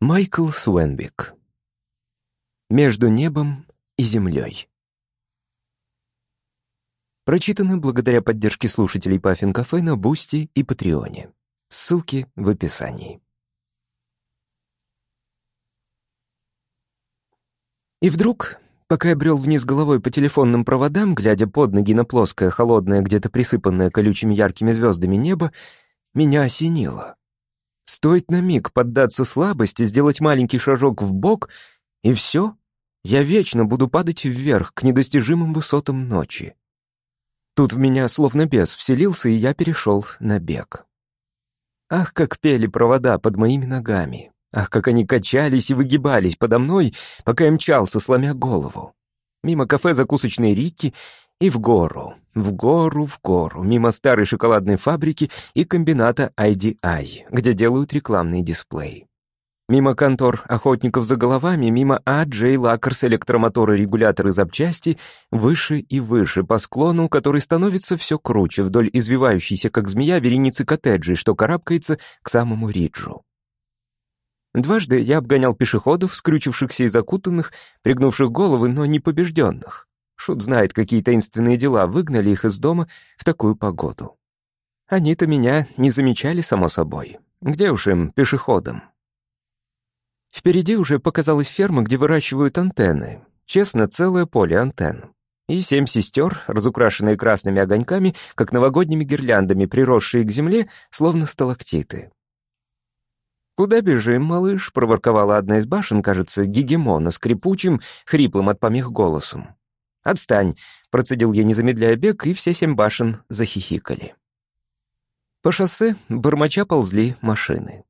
Майкл Суэнвик. Между небом и землей. Прочитано благодаря поддержке слушателей Паффин Кафе на Бусти и Патреоне. Ссылки в описании. И вдруг, пока я брел вниз головой по телефонным проводам, глядя под ноги на плоское, холодное, где-то присыпанное колючими яркими звездами небо, меня осенило. Стоит на миг поддаться слабости, сделать маленький шажок в бок, и все, я вечно буду падать вверх к недостижимым высотам ночи. Тут в меня словно бес вселился, и я перешел на бег. Ах, как пели провода под моими ногами! Ах, как они качались и выгибались подо мной, пока я мчался, сломя голову. Мимо кафе закусочной Рикки и в гору, в гору, в гору, мимо старой шоколадной фабрики и комбината IDI, где делают рекламные дисплеи. Мимо контор охотников за головами, мимо AJ Лакерс электромоторы, регуляторы запчасти, выше и выше по склону, который становится все круче вдоль извивающейся, как змея, вереницы коттеджей, что карабкается к самому риджу. Дважды я обгонял пешеходов, скрючившихся и закутанных, пригнувших головы, но не побежденных. Шут знает, какие таинственные дела выгнали их из дома в такую погоду. Они-то меня не замечали, само собой. Где уж им, пешеходам? Впереди уже показалась ферма, где выращивают антенны. Честно, целое поле антенн. И семь сестер, разукрашенные красными огоньками, как новогодними гирляндами, приросшие к земле, словно сталактиты. «Куда бежим, малыш?» — проворковала одна из башен, кажется, гегемона, скрипучим, хриплым от помех голосом. «Отстань!» — процедил я, не замедляя бег, и все семь башен захихикали. По шоссе бормоча ползли машины.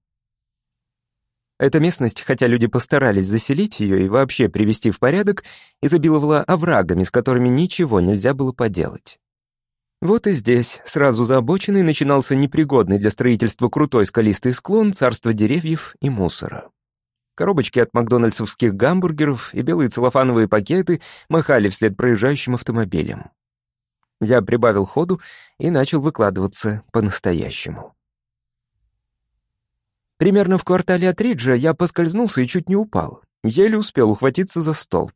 Эта местность, хотя люди постарались заселить ее и вообще привести в порядок, изобиловала оврагами, с которыми ничего нельзя было поделать. Вот и здесь, сразу за обочиной, начинался непригодный для строительства крутой скалистый склон царства деревьев и мусора. Коробочки от макдональдсовских гамбургеров и белые целлофановые пакеты махали вслед проезжающим автомобилям. Я прибавил ходу и начал выкладываться по-настоящему. Примерно в квартале от Риджа я поскользнулся и чуть не упал. Еле успел ухватиться за столб.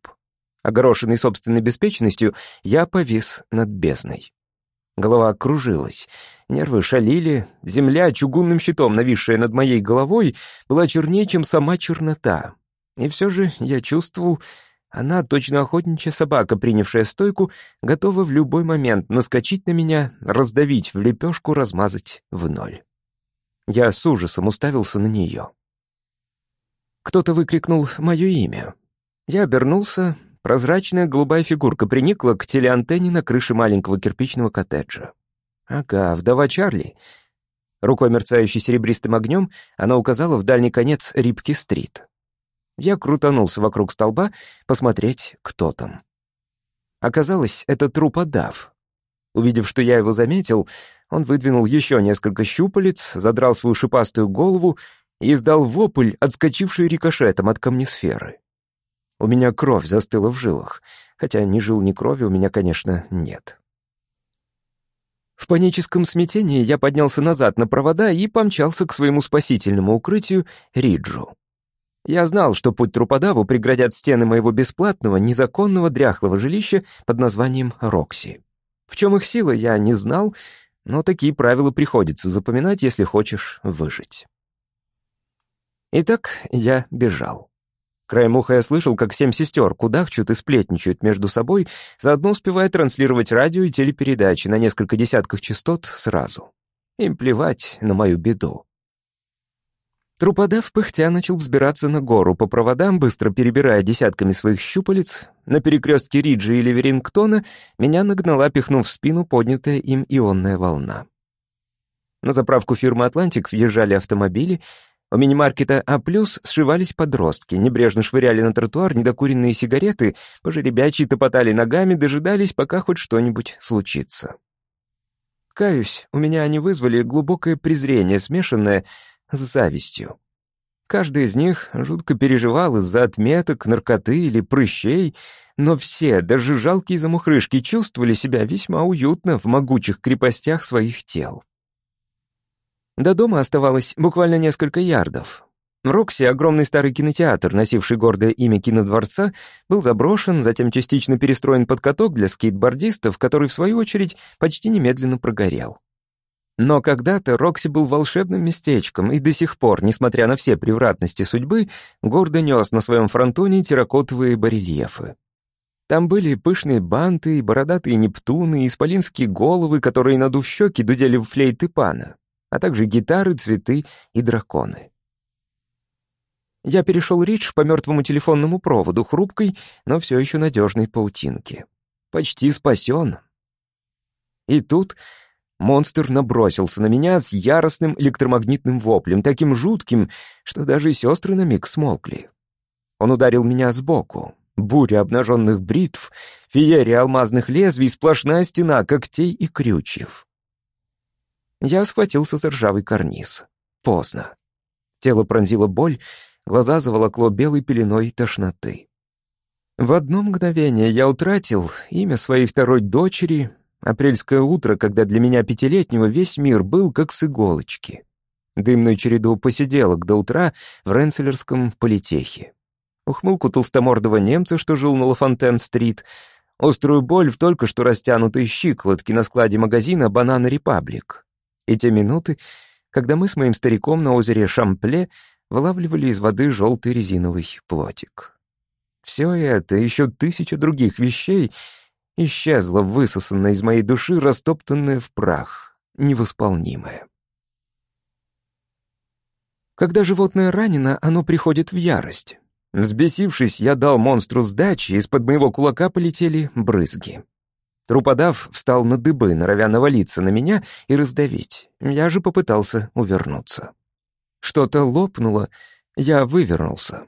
Огорошенный собственной беспечностью, я повис над бездной. Голова кружилась, нервы шалили, земля, чугунным щитом нависшая над моей головой, была чернее, чем сама чернота. И все же я чувствовал, она, точно охотничья собака, принявшая стойку, готова в любой момент наскочить на меня, раздавить в лепешку, размазать в ноль. Я с ужасом уставился на нее. Кто-то выкрикнул мое имя. Я обернулся, Прозрачная голубая фигурка приникла к телеантенне на крыше маленького кирпичного коттеджа. Ага, вдова Чарли. Рукой мерцающей серебристым огнем она указала в дальний конец Рипки-стрит. Я крутанулся вокруг столба, посмотреть, кто там. Оказалось, это труподав. Увидев, что я его заметил, он выдвинул еще несколько щупалец, задрал свою шипастую голову и издал вопль, отскочивший рикошетом от камнесферы. У меня кровь застыла в жилах, хотя ни жил, ни крови у меня, конечно, нет. В паническом смятении я поднялся назад на провода и помчался к своему спасительному укрытию Риджу. Я знал, что путь труподаву преградят стены моего бесплатного, незаконного дряхлого жилища под названием Рокси. В чем их сила, я не знал, но такие правила приходится запоминать, если хочешь выжить. Итак, я бежал. Краем уха я слышал, как семь сестер кудахчут и сплетничают между собой, заодно успевая транслировать радио и телепередачи на несколько десятков частот сразу. Им плевать на мою беду. Труподав пыхтя начал взбираться на гору по проводам, быстро перебирая десятками своих щупалец. На перекрестке Риджи и Ливерингтона меня нагнала, пихнув в спину поднятая им ионная волна. На заправку фирмы «Атлантик» въезжали автомобили — у мини-маркета А+, сшивались подростки, небрежно швыряли на тротуар недокуренные сигареты, пожеребячьи топотали ногами, дожидались, пока хоть что-нибудь случится. Каюсь, у меня они вызвали глубокое презрение, смешанное с завистью. Каждый из них жутко переживал из-за отметок, наркоты или прыщей, но все, даже жалкие замухрышки, чувствовали себя весьма уютно в могучих крепостях своих тел. До дома оставалось буквально несколько ярдов. Рокси, огромный старый кинотеатр, носивший гордое имя кинодворца, был заброшен, затем частично перестроен под каток для скейтбордистов, который, в свою очередь, почти немедленно прогорел. Но когда-то Рокси был волшебным местечком и до сих пор, несмотря на все превратности судьбы, гордо нес на своем фронтоне терракотовые барельефы. Там были пышные банты, бородатые нептуны, исполинские головы, которые, надув щеки, дудели в флейты пана, а также гитары, цветы и драконы. Я перешел речь по мертвому телефонному проводу, хрупкой, но все еще надежной паутинке. Почти спасен. И тут монстр набросился на меня с яростным электромагнитным воплем, таким жутким, что даже сестры на миг смолкли. Он ударил меня сбоку. Буря обнаженных бритв, феерия алмазных лезвий, сплошная стена когтей и крючев. Я схватился за ржавый карниз. Поздно. Тело пронзило боль, глаза заволокло белой пеленой тошноты. В одно мгновение я утратил имя своей второй дочери, апрельское утро, когда для меня пятилетнего весь мир был как с иголочки. Дымную череду посиделок до утра в Ренцелерском политехе. Ухмылку толстомордого немца, что жил на Лафонтен-стрит, острую боль в только что растянутой щиколотке на складе магазина «Банана Репаблик». И те минуты, когда мы с моим стариком на озере Шампле вылавливали из воды желтый резиновый плотик. Все это, еще тысяча других вещей, исчезло, высосанное из моей души, растоптанное в прах, невосполнимое. Когда животное ранено, оно приходит в ярость. Взбесившись, я дал монстру сдачи, из-под моего кулака полетели брызги. Труподав встал на дыбы, норовя навалиться на меня и раздавить. Я же попытался увернуться. Что-то лопнуло, я вывернулся.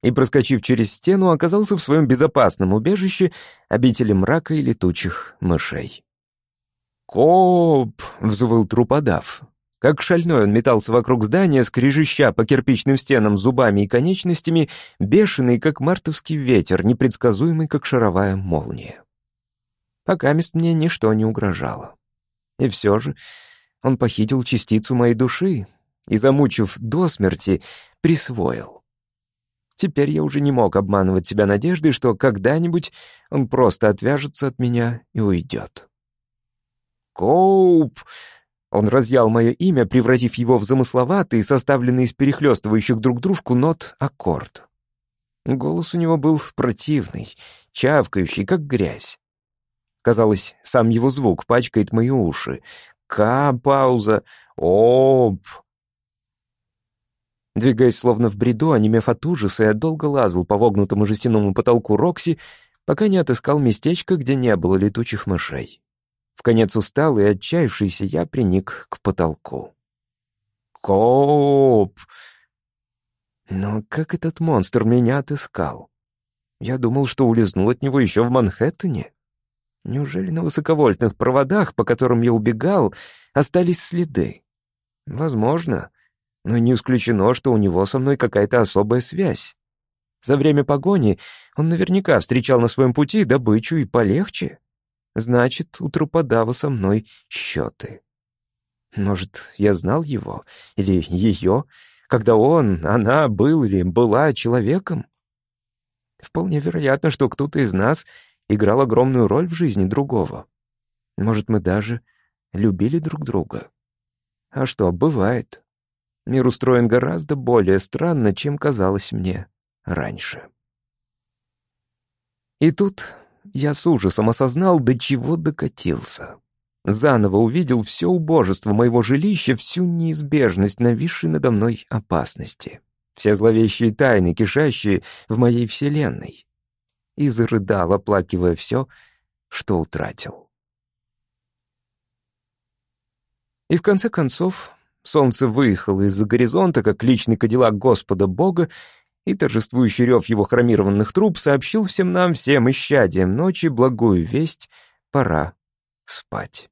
И, проскочив через стену, оказался в своем безопасном убежище обители мрака и летучих мышей. «Коп!» — взвыл труподав. Как шальной он метался вокруг здания, скрежеща по кирпичным стенам зубами и конечностями, бешеный, как мартовский ветер, непредсказуемый, как шаровая молния. Пока мест мне ничто не угрожало. И все же он похитил частицу моей души, и, замучив до смерти, присвоил. Теперь я уже не мог обманывать себя надеждой, что когда-нибудь он просто отвяжется от меня и уйдет. «Коуп!» Он разъял мое имя, превратив его в замысловатый, составленный из перехлестывающих друг дружку нот, аккорд. Голос у него был противный, чавкающий, как грязь. Казалось, сам его звук пачкает мои уши. К, пауза, оп, Двигаясь словно в бреду, онемев от ужаса, я долго лазал по вогнутому жестяному потолку Рокси, пока не отыскал местечко, где не было летучих мышей. В конец устал и отчаявшийся я приник к потолку. Коп! Но как этот монстр меня отыскал? Я думал, что улизнул от него еще в Манхэттене. Неужели на высоковольтных проводах, по которым я убегал, остались следы? Возможно но не исключено, что у него со мной какая-то особая связь. За время погони он наверняка встречал на своем пути добычу и полегче. Значит, у труподава со мной счеты. Может, я знал его или ее, когда он, она был или была человеком? Вполне вероятно, что кто-то из нас играл огромную роль в жизни другого. Может, мы даже любили друг друга. А что, бывает. Мир устроен гораздо более странно, чем казалось мне раньше. И тут я с ужасом осознал, до чего докатился. Заново увидел все убожество моего жилища, всю неизбежность нависшей надо мной опасности, все зловещие тайны, кишащие в моей вселенной. И зарыдал, оплакивая все, что утратил. И в конце концов Солнце выехало из-за горизонта, как личный кадиллак Господа Бога, и торжествующий рев его хромированных труб сообщил всем нам, всем исчадиям ночи, благую весть — пора спать.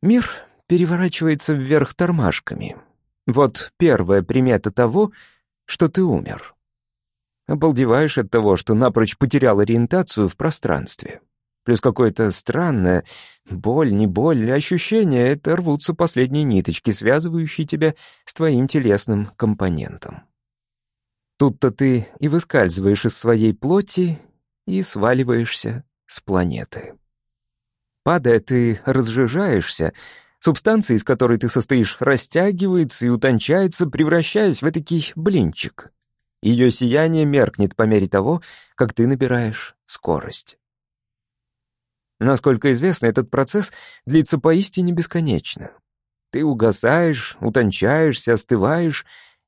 Мир переворачивается вверх тормашками. Вот первая примета того, что ты умер. Обалдеваешь от того, что напрочь потерял ориентацию в пространстве. Плюс какое-то странное, боль, не боль, ощущение — это рвутся последние ниточки, связывающие тебя с твоим телесным компонентом. Тут-то ты и выскальзываешь из своей плоти и сваливаешься с планеты. Падая, ты разжижаешься, субстанция, из которой ты состоишь, растягивается и утончается, превращаясь в этакий блинчик. Ее сияние меркнет по мере того, как ты набираешь скорость. Насколько известно, этот процесс длится поистине бесконечно. Ты угасаешь, утончаешься, остываешь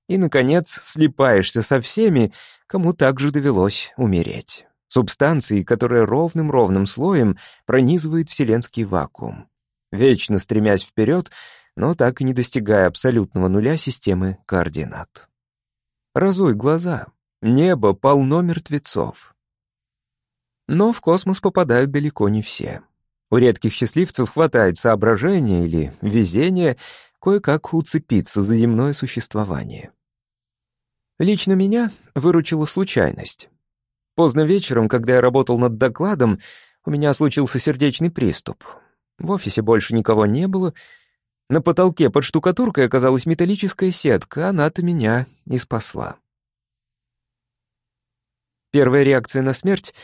и, наконец, слипаешься со всеми, кому также довелось умереть. Субстанцией, которая ровным-ровным слоем пронизывает вселенский вакуум, вечно стремясь вперед, но так и не достигая абсолютного нуля системы координат. Разуй глаза. Небо полно мертвецов. Но в космос попадают далеко не все. У редких счастливцев хватает соображения или везения кое-как уцепиться за земное существование. Лично меня выручила случайность. Поздно вечером, когда я работал над докладом, у меня случился сердечный приступ. В офисе больше никого не было. На потолке под штукатуркой оказалась металлическая сетка, она-то меня и спасла. Первая реакция на смерть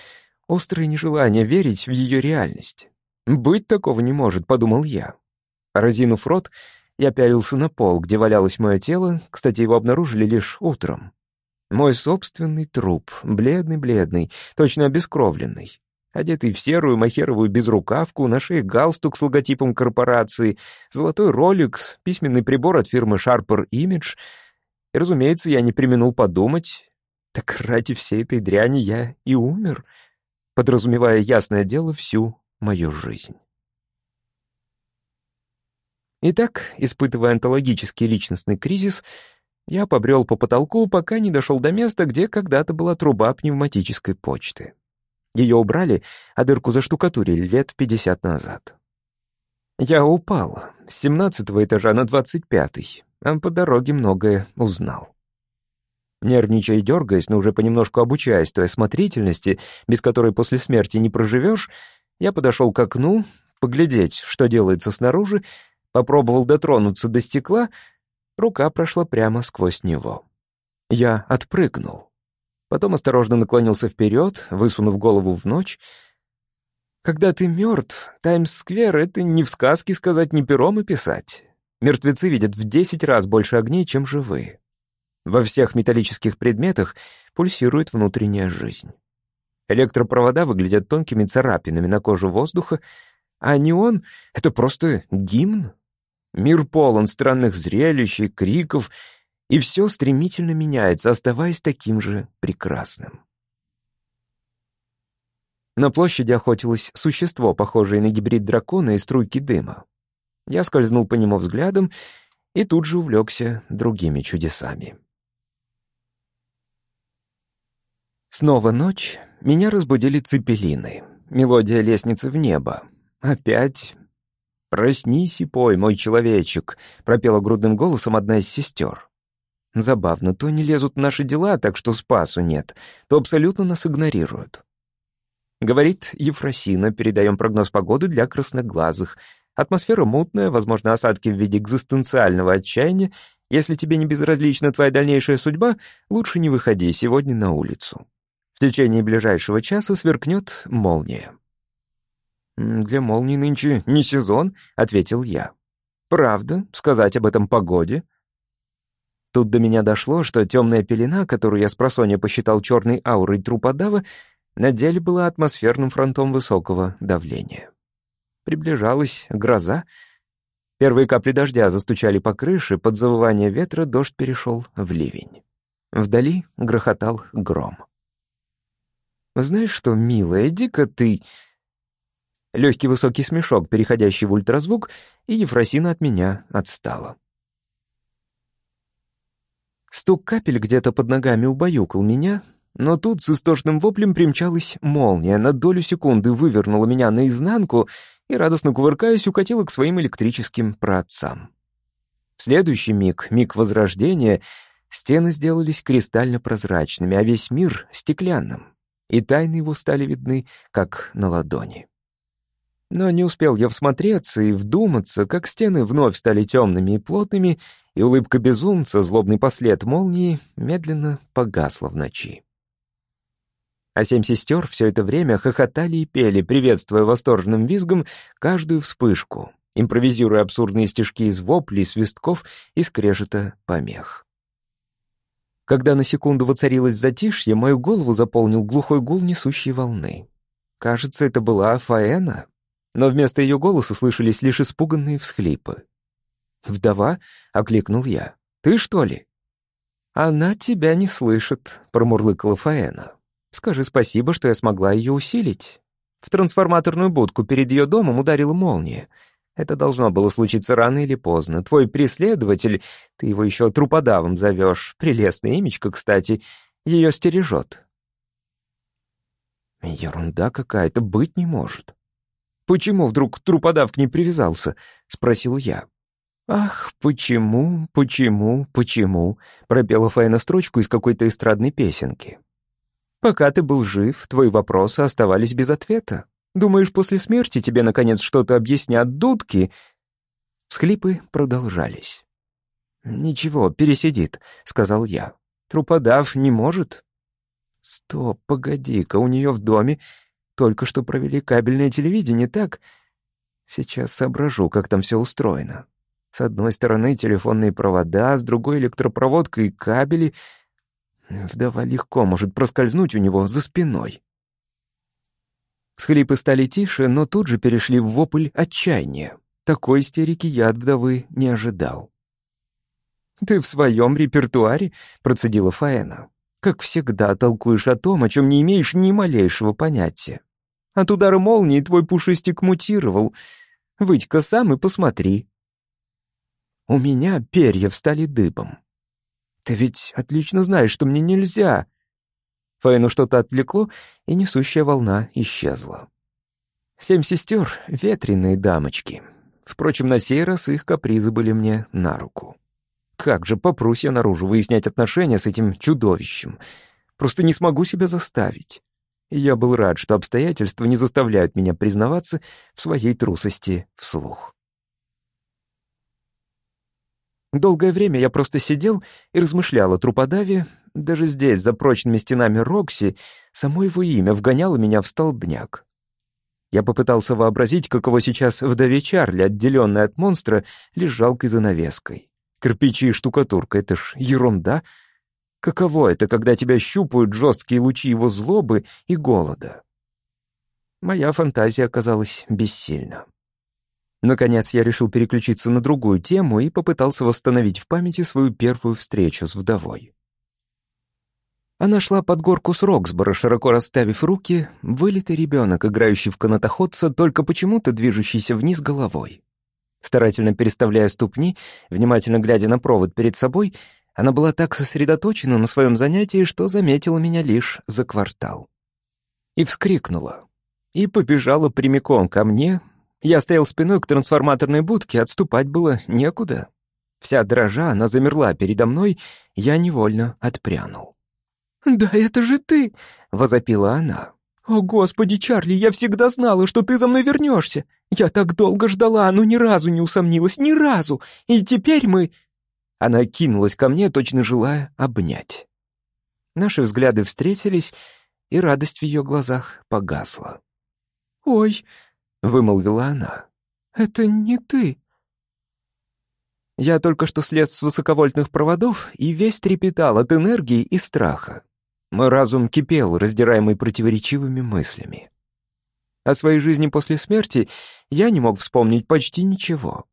острое нежелание верить в ее реальность. «Быть такого не может», — подумал я. Разинув рот, я пялился на пол, где валялось мое тело, кстати, его обнаружили лишь утром. Мой собственный труп, бледный-бледный, точно обескровленный. Одетый в серую махеровую безрукавку, на шее галстук с логотипом корпорации, золотой роликс, письменный прибор от фирмы Sharper Image. И, разумеется, я не применул подумать, так ради всей этой дряни я и умер — подразумевая ясное дело всю мою жизнь. Итак, испытывая онтологический личностный кризис, я побрел по потолку, пока не дошел до места, где когда-то была труба пневматической почты. Ее убрали, а дырку заштукатурили лет пятьдесят назад. Я упал с семнадцатого этажа на двадцать пятый, а по дороге многое узнал. Нервничая и дергаясь, но уже понемножку обучаясь той осмотрительности, без которой после смерти не проживешь, я подошел к окну, поглядеть, что делается снаружи, попробовал дотронуться до стекла, рука прошла прямо сквозь него. Я отпрыгнул. Потом осторожно наклонился вперед, высунув голову в ночь. Когда ты мертв, Таймс-сквер — это не в сказке сказать, не пером и писать. Мертвецы видят в десять раз больше огней, чем живые. Во всех металлических предметах пульсирует внутренняя жизнь. Электропровода выглядят тонкими царапинами на коже воздуха, а неон — это просто гимн. Мир полон странных зрелищ и криков, и все стремительно меняется, оставаясь таким же прекрасным. На площади охотилось существо, похожее на гибрид дракона и струйки дыма. Я скользнул по нему взглядом и тут же увлекся другими чудесами. Снова ночь, меня разбудили цепелины. Мелодия лестницы в небо. Опять «Проснись и пой, мой человечек», — пропела грудным голосом одна из сестер. Забавно, то не лезут в наши дела, так что спасу нет, то абсолютно нас игнорируют. Говорит Ефросина, передаем прогноз погоды для красноглазых. Атмосфера мутная, возможно, осадки в виде экзистенциального отчаяния. Если тебе не безразлична твоя дальнейшая судьба, лучше не выходи сегодня на улицу. В течение ближайшего часа сверкнет молния. «Для молнии нынче не сезон», — ответил я. «Правда, сказать об этом погоде?» Тут до меня дошло, что темная пелена, которую я с просонья посчитал черной аурой труподава, на деле была атмосферным фронтом высокого давления. Приближалась гроза. Первые капли дождя застучали по крыше, под завывание ветра дождь перешел в ливень. Вдали грохотал гром. «Знаешь что, милая, иди-ка ты...» Легкий высокий смешок, переходящий в ультразвук, и Ефросина от меня отстала. Стук капель где-то под ногами убаюкал меня, но тут с истошным воплем примчалась молния, на долю секунды вывернула меня наизнанку и, радостно кувыркаясь, укатила к своим электрическим праотцам. В следующий миг, миг возрождения, стены сделались кристально прозрачными, а весь мир — стеклянным и тайны его стали видны, как на ладони. Но не успел я всмотреться и вдуматься, как стены вновь стали темными и плотными, и улыбка безумца, злобный послед молнии, медленно погасла в ночи. А семь сестер все это время хохотали и пели, приветствуя восторженным визгом каждую вспышку, импровизируя абсурдные стишки из воплей, свистков и скрежета помех. Когда на секунду воцарилось затишье, мою голову заполнил глухой гул несущей волны. Кажется, это была Фаэна, но вместо ее голоса слышались лишь испуганные всхлипы. «Вдова?» — окликнул я. «Ты, что ли?» «Она тебя не слышит», — промурлыкала Фаэна. «Скажи спасибо, что я смогла ее усилить. В трансформаторную будку перед ее домом ударила молния. Это должно было случиться рано или поздно. Твой преследователь, ты его еще труподавом зовешь, прелестное имечко, кстати, ее стережет». «Ерунда какая-то быть не может». «Почему вдруг труподав к ней привязался?» — спросил я. «Ах, почему, почему, почему?» — пропела Файна строчку из какой-то эстрадной песенки. «Пока ты был жив, твои вопросы оставались без ответа. Думаешь, после смерти тебе, наконец, что-то объяснят дудки?» Схлипы продолжались. «Ничего, пересидит», — сказал я. «Труподав не может». «Стоп, погоди-ка, у нее в доме только что провели кабельное телевидение, так? Сейчас соображу, как там все устроено». С одной стороны телефонные провода, с другой электропроводка и кабели. Вдова легко может проскользнуть у него за спиной. Схлипы стали тише, но тут же перешли в вопль отчаяния. Такой истерики я от вдовы не ожидал. «Ты в своем репертуаре?» — процедила Фаэна. «Как всегда толкуешь о том, о чем не имеешь ни малейшего понятия. От удара молнии твой пушистик мутировал. Выйдь-ка сам и посмотри». У меня перья встали дыбом. «Ты ведь отлично знаешь, что мне нельзя!» Фаину что-то отвлекло, и несущая волна исчезла. Семь сестер — ветреные дамочки. Впрочем, на сей раз их капризы были мне на руку. Как же попрусь я наружу выяснять отношения с этим чудовищем? Просто не смогу себя заставить. Я был рад, что обстоятельства не заставляют меня признаваться в своей трусости вслух. Долгое время я просто сидел и размышлял о труподаве. Даже здесь, за прочными стенами Рокси, само его имя вгоняло меня в столбняк. Я попытался вообразить, каково сейчас вдове Чарли, отделенной от монстра, лишь жалкой занавеской. Кирпичи и штукатурка — это ж ерунда. Каково это, когда тебя щупают жесткие лучи его злобы и голода? Моя фантазия оказалась бессильна. Наконец я решил переключиться на другую тему и попытался восстановить в памяти свою первую встречу с вдовой. Она шла под горку с Роксбора, широко расставив руки, вылитый ребенок, играющий в канатоходца, только почему-то движущийся вниз головой. Старательно переставляя ступни, внимательно глядя на провод перед собой, она была так сосредоточена на своем занятии, что заметила меня лишь за квартал. И вскрикнула. И побежала прямиком ко мне, я стоял спиной к трансформаторной будке, отступать было некуда. Вся дрожа, она замерла передо мной, я невольно отпрянул. «Да это же ты!» — возопила она. «О, Господи, Чарли, я всегда знала, что ты за мной вернешься! Я так долго ждала, но ни разу не усомнилась, ни разу! И теперь мы...» Она кинулась ко мне, точно желая обнять. Наши взгляды встретились, и радость в ее глазах погасла. «Ой!» — вымолвила она. «Это не ты». Я только что слез с высоковольтных проводов и весь трепетал от энергии и страха. Мой разум кипел, раздираемый противоречивыми мыслями. О своей жизни после смерти я не мог вспомнить почти ничего.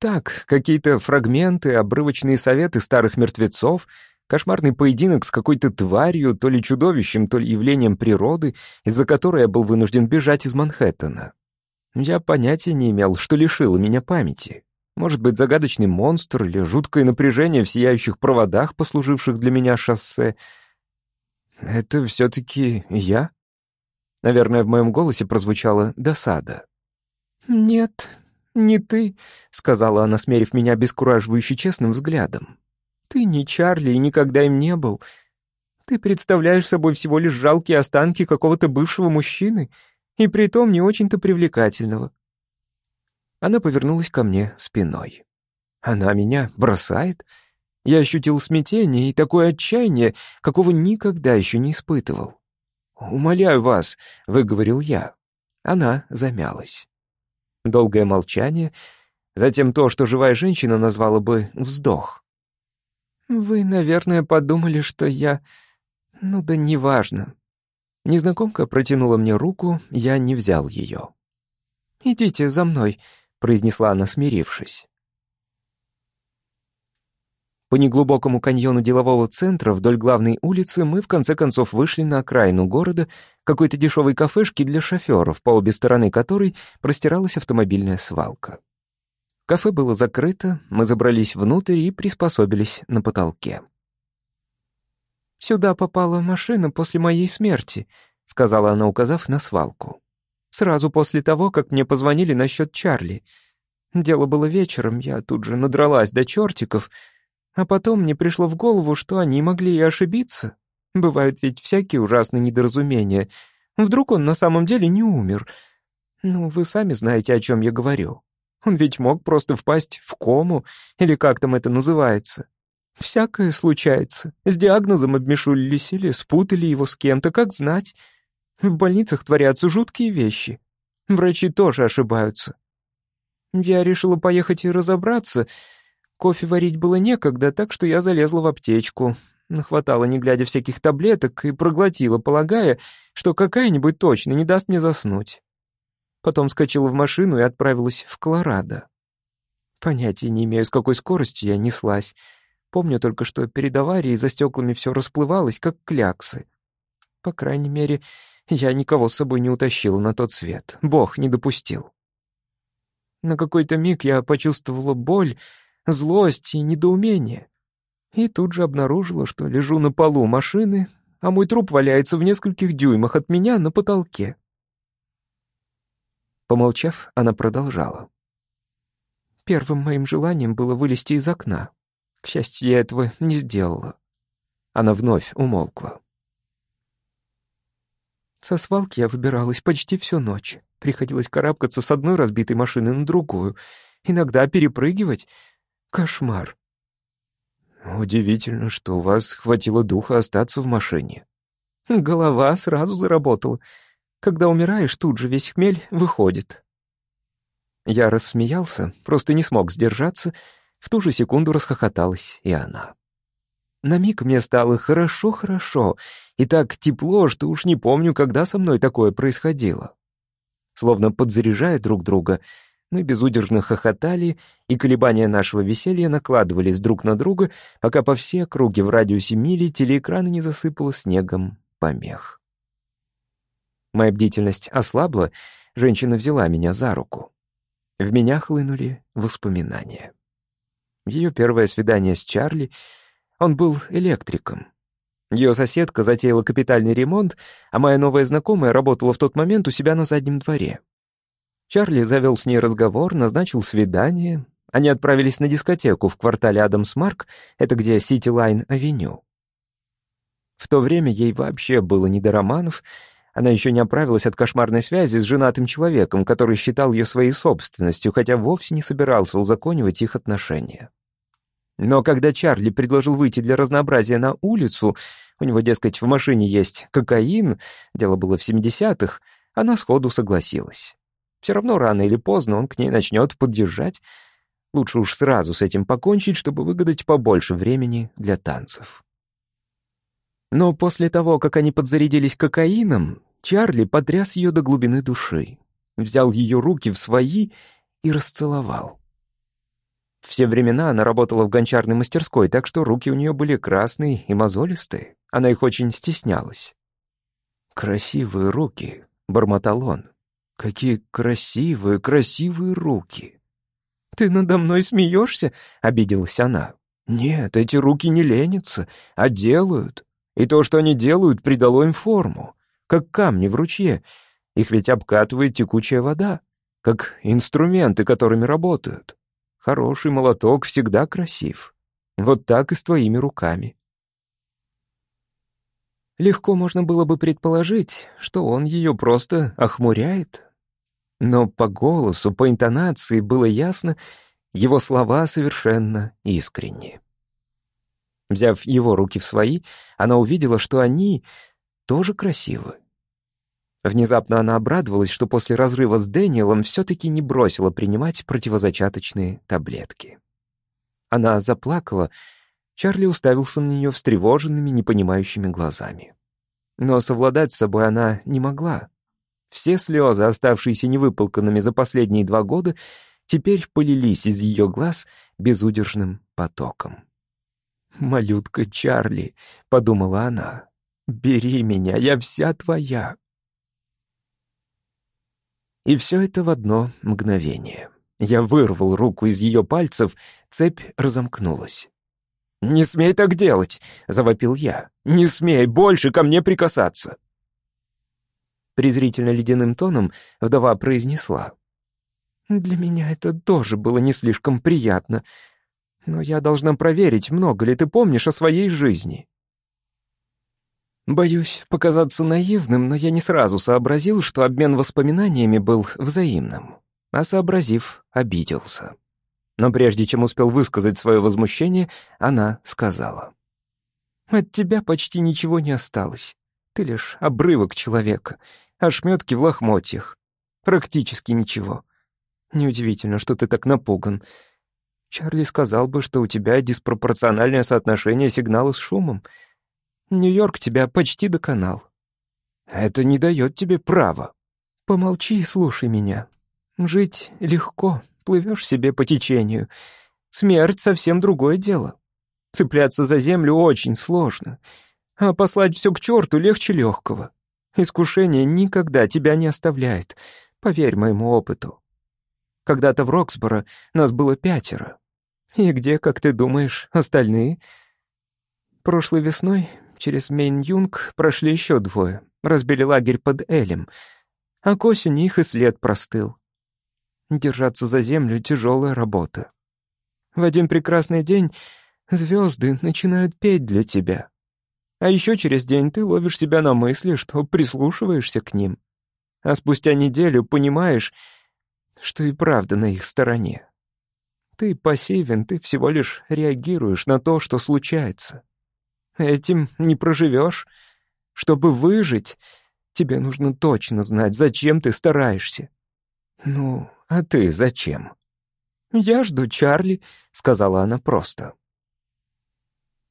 Так, какие-то фрагменты, обрывочные советы старых мертвецов, кошмарный поединок с какой-то тварью, то ли чудовищем, то ли явлением природы, из-за которой я был вынужден бежать из Манхэттена. Я понятия не имел, что лишило меня памяти. Может быть, загадочный монстр или жуткое напряжение в сияющих проводах, послуживших для меня шоссе. Это все-таки я? Наверное, в моем голосе прозвучала досада. «Нет, не ты», — сказала она, смерив меня бескураживающе честным взглядом. «Ты не Чарли и никогда им не был. Ты представляешь собой всего лишь жалкие останки какого-то бывшего мужчины, и притом не очень-то привлекательного. Она повернулась ко мне спиной. Она меня бросает? Я ощутил смятение и такое отчаяние, какого никогда еще не испытывал. «Умоляю вас», — выговорил я. Она замялась. Долгое молчание, затем то, что живая женщина назвала бы вздох. «Вы, наверное, подумали, что я... Ну да неважно». Незнакомка протянула мне руку, я не взял ее. «Идите за мной», — произнесла она, смирившись. По неглубокому каньону делового центра вдоль главной улицы мы в конце концов вышли на окраину города, какой-то дешевой кафешки для шоферов, по обе стороны которой простиралась автомобильная свалка. Кафе было закрыто, мы забрались внутрь и приспособились на потолке. «Сюда попала машина после моей смерти», — сказала она, указав на свалку. «Сразу после того, как мне позвонили насчет Чарли. Дело было вечером, я тут же надралась до чертиков, а потом мне пришло в голову, что они могли и ошибиться. Бывают ведь всякие ужасные недоразумения. Вдруг он на самом деле не умер. Ну, вы сами знаете, о чем я говорю. Он ведь мог просто впасть в кому, или как там это называется. Всякое случается. С диагнозом обмешулились или спутали его с кем-то, как знать. В больницах творятся жуткие вещи. Врачи тоже ошибаются. Я решила поехать и разобраться — Кофе варить было некогда, так что я залезла в аптечку. Нахватала, не глядя, всяких таблеток и проглотила, полагая, что какая-нибудь точно не даст мне заснуть. Потом скочила в машину и отправилась в Колорадо. Понятия не имею, с какой скоростью я неслась. Помню только, что перед аварией за стеклами все расплывалось, как кляксы. По крайней мере, я никого с собой не утащила на тот свет. Бог не допустил. На какой-то миг я почувствовала боль, злость и недоумение. И тут же обнаружила, что лежу на полу машины, а мой труп валяется в нескольких дюймах от меня на потолке. Помолчав, она продолжала. Первым моим желанием было вылезти из окна. К счастью, я этого не сделала. Она вновь умолкла. Со свалки я выбиралась почти всю ночь. Приходилось карабкаться с одной разбитой машины на другую, иногда перепрыгивать, Кошмар. Удивительно, что у вас хватило духа остаться в машине. Голова сразу заработала. Когда умираешь, тут же весь хмель выходит. Я рассмеялся, просто не смог сдержаться. В ту же секунду расхохоталась и она. На миг мне стало хорошо-хорошо, и так тепло, что уж не помню, когда со мной такое происходило. Словно подзаряжая друг друга, мы безудержно хохотали, и колебания нашего веселья накладывались друг на друга, пока по всей округе в радиусе мили телеэкраны не засыпало снегом помех. Моя бдительность ослабла, женщина взяла меня за руку. В меня хлынули воспоминания. Ее первое свидание с Чарли, он был электриком. Ее соседка затеяла капитальный ремонт, а моя новая знакомая работала в тот момент у себя на заднем дворе. Чарли завел с ней разговор, назначил свидание. Они отправились на дискотеку в квартале Адамс-Марк, это где Сити-Лайн-Авеню. В то время ей вообще было не до романов, она еще не оправилась от кошмарной связи с женатым человеком, который считал ее своей собственностью, хотя вовсе не собирался узаконивать их отношения. Но когда Чарли предложил выйти для разнообразия на улицу, у него, дескать, в машине есть кокаин, дело было в 70-х, она сходу согласилась. Все равно рано или поздно он к ней начнет подъезжать. Лучше уж сразу с этим покончить, чтобы выгадать побольше времени для танцев. Но после того, как они подзарядились кокаином, Чарли потряс ее до глубины души, взял ее руки в свои и расцеловал. Все времена она работала в гончарной мастерской, так что руки у нее были красные и мозолистые. Она их очень стеснялась. «Красивые руки», — бормотал он. Какие красивые, красивые руки. «Ты надо мной смеешься?» — обиделась она. «Нет, эти руки не ленятся, а делают. И то, что они делают, придало им форму. Как камни в ручье. Их ведь обкатывает текучая вода. Как инструменты, которыми работают. Хороший молоток всегда красив. Вот так и с твоими руками». Легко можно было бы предположить, что он ее просто охмуряет, Но по голосу, по интонации было ясно, его слова совершенно искренни. Взяв его руки в свои, она увидела, что они тоже красивы. Внезапно она обрадовалась, что после разрыва с Дэниелом все-таки не бросила принимать противозачаточные таблетки. Она заплакала, Чарли уставился на нее встревоженными, непонимающими глазами. Но совладать с собой она не могла. Все слезы, оставшиеся невыполканными за последние два года, теперь полились из ее глаз безудержным потоком. «Малютка Чарли», — подумала она, — «бери меня, я вся твоя». И все это в одно мгновение. Я вырвал руку из ее пальцев, цепь разомкнулась. «Не смей так делать!» — завопил я. «Не смей больше ко мне прикасаться!» Презрительно ледяным тоном вдова произнесла. «Для меня это тоже было не слишком приятно, но я должна проверить, много ли ты помнишь о своей жизни». Боюсь показаться наивным, но я не сразу сообразил, что обмен воспоминаниями был взаимным, а сообразив, обиделся. Но прежде чем успел высказать свое возмущение, она сказала. «От тебя почти ничего не осталось. Ты лишь обрывок человека, ошметки в лохмотьях. Практически ничего. Неудивительно, что ты так напуган. Чарли сказал бы, что у тебя диспропорциональное соотношение сигнала с шумом. Нью-Йорк тебя почти доконал. Это не дает тебе права. Помолчи и слушай меня. Жить легко, плывешь себе по течению. Смерть — совсем другое дело. Цепляться за землю очень сложно, а послать все к черту легче легкого. Искушение никогда тебя не оставляет, поверь моему опыту. Когда-то в Роксборо нас было пятеро. И где, как ты думаешь, остальные? Прошлой весной через Мейн-Юнг прошли еще двое, разбили лагерь под Элем, а к осени их и след простыл. Держаться за землю — тяжелая работа. В один прекрасный день звезды начинают петь для тебя. А еще через день ты ловишь себя на мысли, что прислушиваешься к ним. А спустя неделю понимаешь, что и правда на их стороне. Ты пассивен, ты всего лишь реагируешь на то, что случается. Этим не проживешь. Чтобы выжить, тебе нужно точно знать, зачем ты стараешься. Ну, а ты зачем? «Я жду Чарли», — сказала она просто.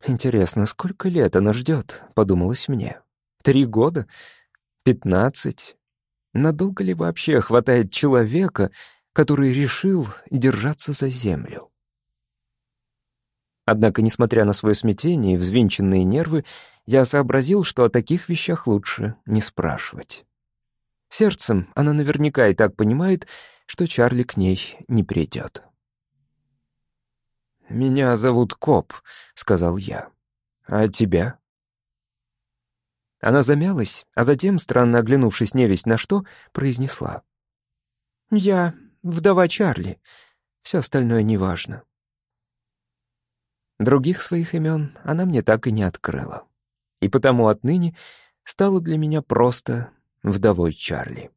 «Интересно, сколько лет она ждет?» — подумалось мне. «Три года? Пятнадцать? Надолго ли вообще хватает человека, который решил держаться за землю?» Однако, несмотря на свое смятение и взвинченные нервы, я сообразил, что о таких вещах лучше не спрашивать. Сердцем она наверняка и так понимает, что Чарли к ней не придет. «Меня зовут Коп», — сказал я. «А тебя?» Она замялась, а затем, странно оглянувшись невесть на что, произнесла. «Я вдова Чарли. Все остальное неважно». Других своих имен она мне так и не открыла. И потому отныне стала для меня просто вдовой Чарли.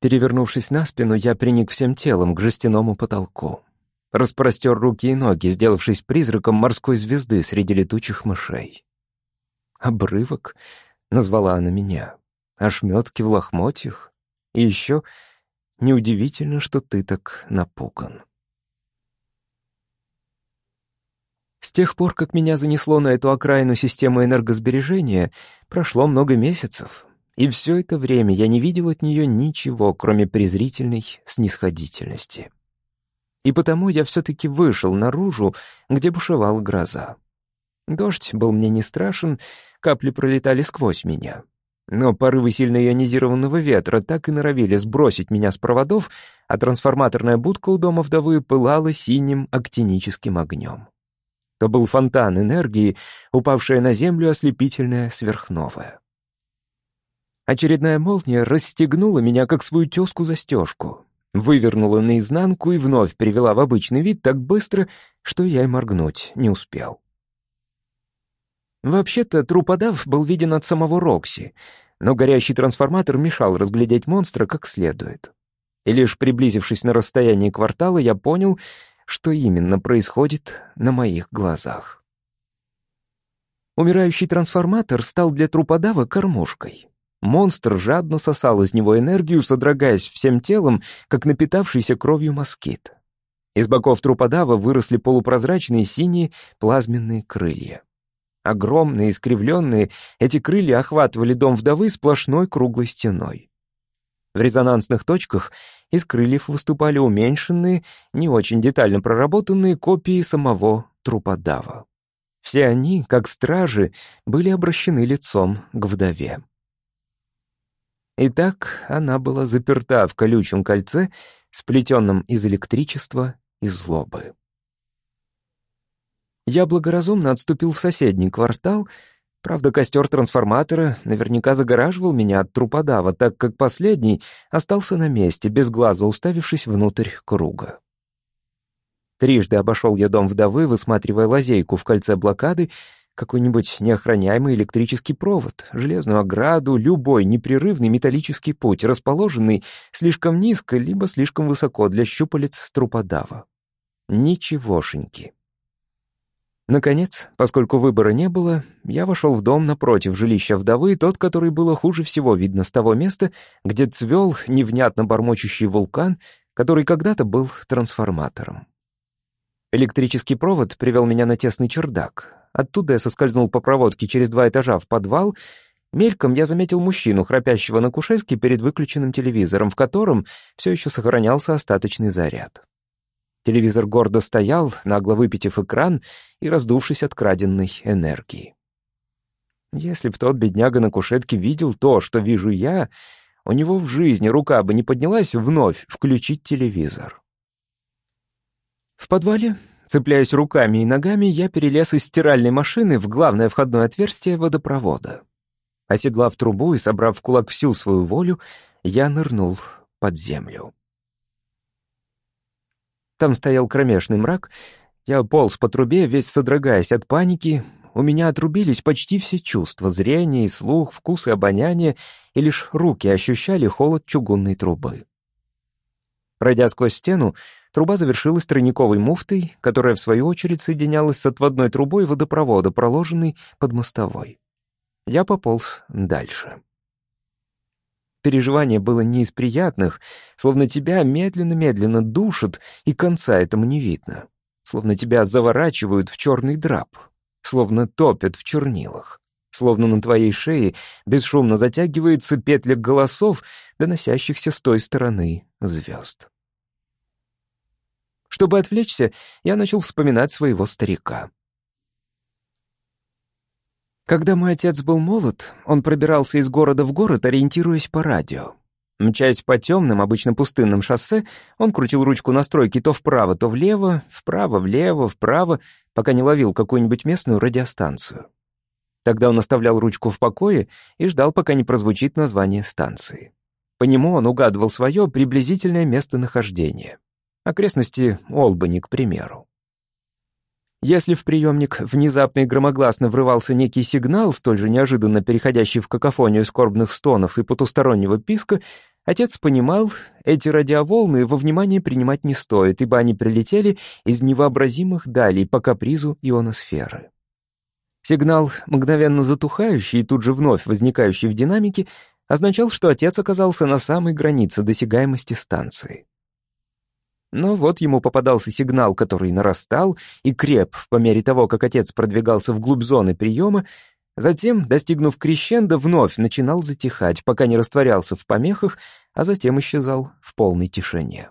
Перевернувшись на спину, я приник всем телом к жестяному потолку распростер руки и ноги, сделавшись призраком морской звезды среди летучих мышей. «Обрывок», — назвала она меня, — «ошметки в лохмотьях. И еще неудивительно, что ты так напуган». С тех пор, как меня занесло на эту окраину системы энергосбережения, прошло много месяцев, и все это время я не видел от нее ничего, кроме презрительной снисходительности и потому я все-таки вышел наружу, где бушевала гроза. Дождь был мне не страшен, капли пролетали сквозь меня. Но порывы сильно ионизированного ветра так и норовили сбросить меня с проводов, а трансформаторная будка у дома вдовы пылала синим актиническим огнем. То был фонтан энергии, упавшая на землю ослепительная сверхновая. Очередная молния расстегнула меня, как свою тезку-застежку, вывернула наизнанку и вновь перевела в обычный вид так быстро, что я и моргнуть не успел. Вообще-то труподав был виден от самого Рокси, но горящий трансформатор мешал разглядеть монстра как следует. И лишь приблизившись на расстояние квартала, я понял, что именно происходит на моих глазах. Умирающий трансформатор стал для труподава кормушкой. Монстр жадно сосал из него энергию, содрогаясь всем телом, как напитавшийся кровью москит. Из боков труподава выросли полупрозрачные синие плазменные крылья. Огромные, искривленные, эти крылья охватывали дом вдовы сплошной круглой стеной. В резонансных точках из крыльев выступали уменьшенные, не очень детально проработанные копии самого труподава. Все они, как стражи, были обращены лицом к вдове. Итак, она была заперта в колючем кольце, сплетенном из электричества и злобы. Я благоразумно отступил в соседний квартал, правда, костер трансформатора наверняка загораживал меня от труподава, так как последний остался на месте, без глаза уставившись внутрь круга. Трижды обошел я дом вдовы, высматривая лазейку в кольце блокады, какой-нибудь неохраняемый электрический провод, железную ограду, любой непрерывный металлический путь, расположенный слишком низко либо слишком высоко для щупалец труподава. Ничегошеньки. Наконец, поскольку выбора не было, я вошел в дом напротив жилища вдовы, тот, который было хуже всего видно с того места, где цвел невнятно бормочущий вулкан, который когда-то был трансформатором. Электрический провод привел меня на тесный чердак. Оттуда я соскользнул по проводке через два этажа в подвал. Мельком я заметил мужчину, храпящего на кушетке перед выключенным телевизором, в котором все еще сохранялся остаточный заряд. Телевизор гордо стоял, нагло выпитив экран и раздувшись от краденной энергии. Если б тот бедняга на кушетке видел то, что вижу я, у него в жизни рука бы не поднялась вновь включить телевизор. В подвале, цепляясь руками и ногами, я перелез из стиральной машины в главное входное отверстие водопровода. Оседлав трубу и собрав в кулак всю свою волю, я нырнул под землю. Там стоял кромешный мрак. Я полз по трубе, весь содрогаясь от паники. У меня отрубились почти все чувства — зрение и слух, вкус и обоняние, и лишь руки ощущали холод чугунной трубы. Пройдя сквозь стену, Труба завершилась тройниковой муфтой, которая, в свою очередь, соединялась с отводной трубой водопровода, проложенной под мостовой. Я пополз дальше. Переживание было не из приятных, словно тебя медленно-медленно душат, и конца этому не видно. Словно тебя заворачивают в черный драп, словно топят в чернилах, словно на твоей шее бесшумно затягивается петля голосов, доносящихся с той стороны звезд. Чтобы отвлечься, я начал вспоминать своего старика. Когда мой отец был молод, он пробирался из города в город, ориентируясь по радио. Мчась по темным, обычно пустынным шоссе, он крутил ручку настройки то вправо, то влево, вправо, влево, вправо, пока не ловил какую-нибудь местную радиостанцию. Тогда он оставлял ручку в покое и ждал, пока не прозвучит название станции. По нему он угадывал свое приблизительное местонахождение окрестности Олбани, к примеру. Если в приемник внезапно и громогласно врывался некий сигнал, столь же неожиданно переходящий в какофонию скорбных стонов и потустороннего писка, отец понимал, эти радиоволны во внимание принимать не стоит, ибо они прилетели из невообразимых далей по капризу ионосферы. Сигнал, мгновенно затухающий и тут же вновь возникающий в динамике, означал, что отец оказался на самой границе досягаемости станции. Но вот ему попадался сигнал, который нарастал и креп по мере того, как отец продвигался вглубь зоны приема, затем, достигнув крещенда, вновь начинал затихать, пока не растворялся в помехах, а затем исчезал в полной тишине.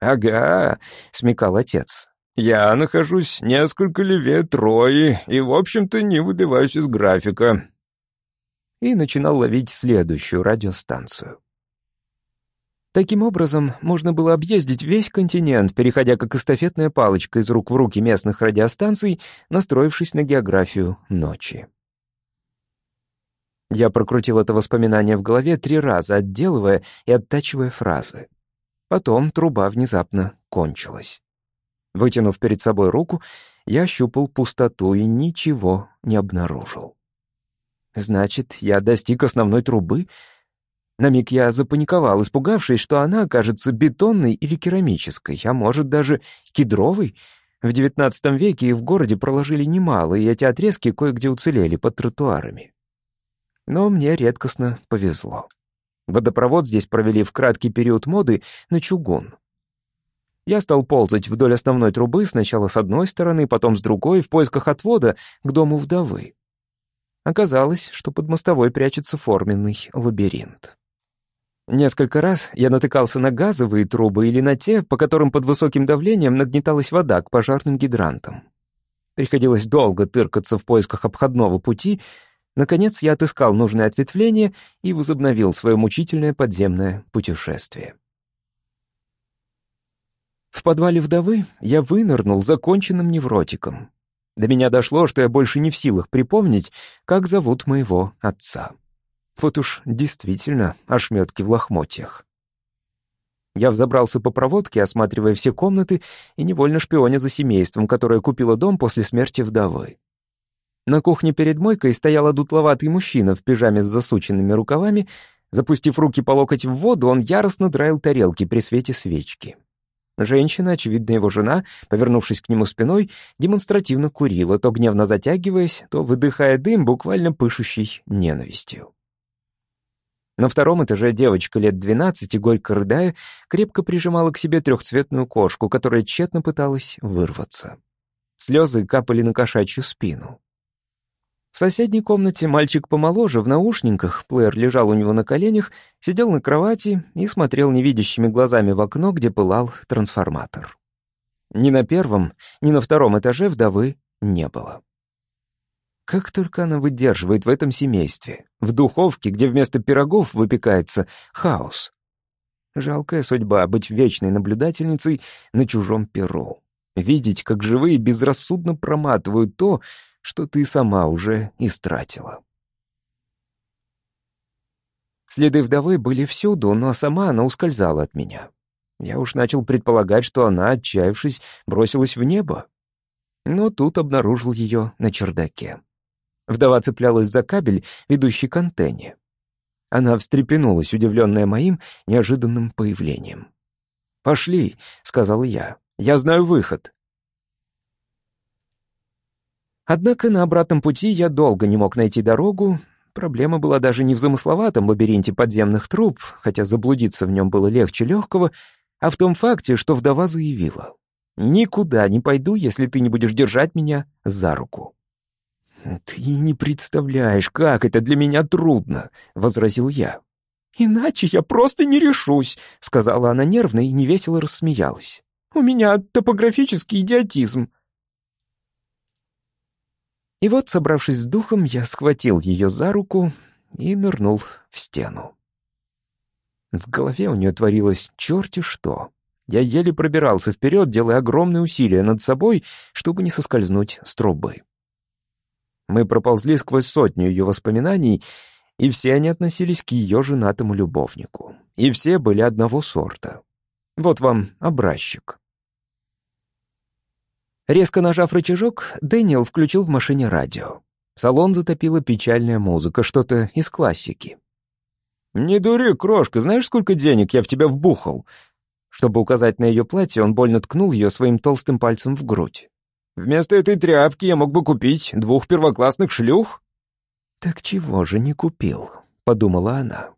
«Ага», — смекал отец, — «я нахожусь несколько левее Трои и, в общем-то, не выбиваюсь из графика». И начинал ловить следующую радиостанцию. Таким образом, можно было объездить весь континент, переходя как эстафетная палочка из рук в руки местных радиостанций, настроившись на географию ночи. Я прокрутил это воспоминание в голове три раза, отделывая и оттачивая фразы. Потом труба внезапно кончилась. Вытянув перед собой руку, я щупал пустоту и ничего не обнаружил. Значит, я достиг основной трубы? На миг я запаниковал, испугавшись, что она окажется бетонной или керамической, а может даже кедровой. В XIX веке в городе проложили немало, и эти отрезки кое-где уцелели под тротуарами. Но мне редкостно повезло. Водопровод здесь провели в краткий период моды на чугун. Я стал ползать вдоль основной трубы сначала с одной стороны, потом с другой, в поисках отвода к дому вдовы. Оказалось, что под мостовой прячется форменный лабиринт. Несколько раз я натыкался на газовые трубы или на те, по которым под высоким давлением нагнеталась вода к пожарным гидрантам. Приходилось долго тыркаться в поисках обходного пути. Наконец я отыскал нужное ответвление и возобновил свое мучительное подземное путешествие. В подвале вдовы я вынырнул законченным невротиком. До меня дошло, что я больше не в силах припомнить, как зовут моего отца. Вот уж действительно ошметки в лохмотьях. Я взобрался по проводке, осматривая все комнаты и невольно шпионя за семейством, которое купило дом после смерти вдовы. На кухне перед мойкой стоял одутловатый мужчина в пижаме с засученными рукавами. Запустив руки по локоть в воду, он яростно драил тарелки при свете свечки. Женщина, очевидно его жена, повернувшись к нему спиной, демонстративно курила, то гневно затягиваясь, то выдыхая дым, буквально пышущий ненавистью. На втором этаже девочка лет двенадцати, горько рыдая, крепко прижимала к себе трехцветную кошку, которая тщетно пыталась вырваться. Слезы капали на кошачью спину. В соседней комнате мальчик помоложе, в наушниках, плеер лежал у него на коленях, сидел на кровати и смотрел невидящими глазами в окно, где пылал трансформатор. Ни на первом, ни на втором этаже вдовы не было. Как только она выдерживает в этом семействе, в духовке, где вместо пирогов выпекается хаос. Жалкая судьба быть вечной наблюдательницей на чужом перу. Видеть, как живые безрассудно проматывают то, что ты сама уже истратила. Следы вдовы были всюду, но сама она ускользала от меня. Я уж начал предполагать, что она, отчаявшись, бросилась в небо. Но тут обнаружил ее на чердаке. Вдова цеплялась за кабель, ведущий к антенне. Она встрепенулась, удивленная моим неожиданным появлением. «Пошли», — сказал я, — «я знаю выход». Однако на обратном пути я долго не мог найти дорогу. Проблема была даже не в замысловатом лабиринте подземных труб, хотя заблудиться в нем было легче легкого, а в том факте, что вдова заявила. «Никуда не пойду, если ты не будешь держать меня за руку». «Ты не представляешь, как это для меня трудно», — возразил я. «Иначе я просто не решусь», — сказала она нервно и невесело рассмеялась. «У меня топографический идиотизм. И вот, собравшись с духом, я схватил ее за руку и нырнул в стену. В голове у нее творилось черти что. Я еле пробирался вперед, делая огромные усилия над собой, чтобы не соскользнуть с трубы. Мы проползли сквозь сотню ее воспоминаний, и все они относились к ее женатому любовнику. И все были одного сорта. Вот вам образчик. Резко нажав рычажок, Дэниел включил в машине радио. Салон затопила печальная музыка, что-то из классики. «Не дури, крошка, знаешь, сколько денег я в тебя вбухал?» Чтобы указать на ее платье, он больно ткнул ее своим толстым пальцем в грудь. «Вместо этой тряпки я мог бы купить двух первоклассных шлюх». «Так чего же не купил?» — подумала она.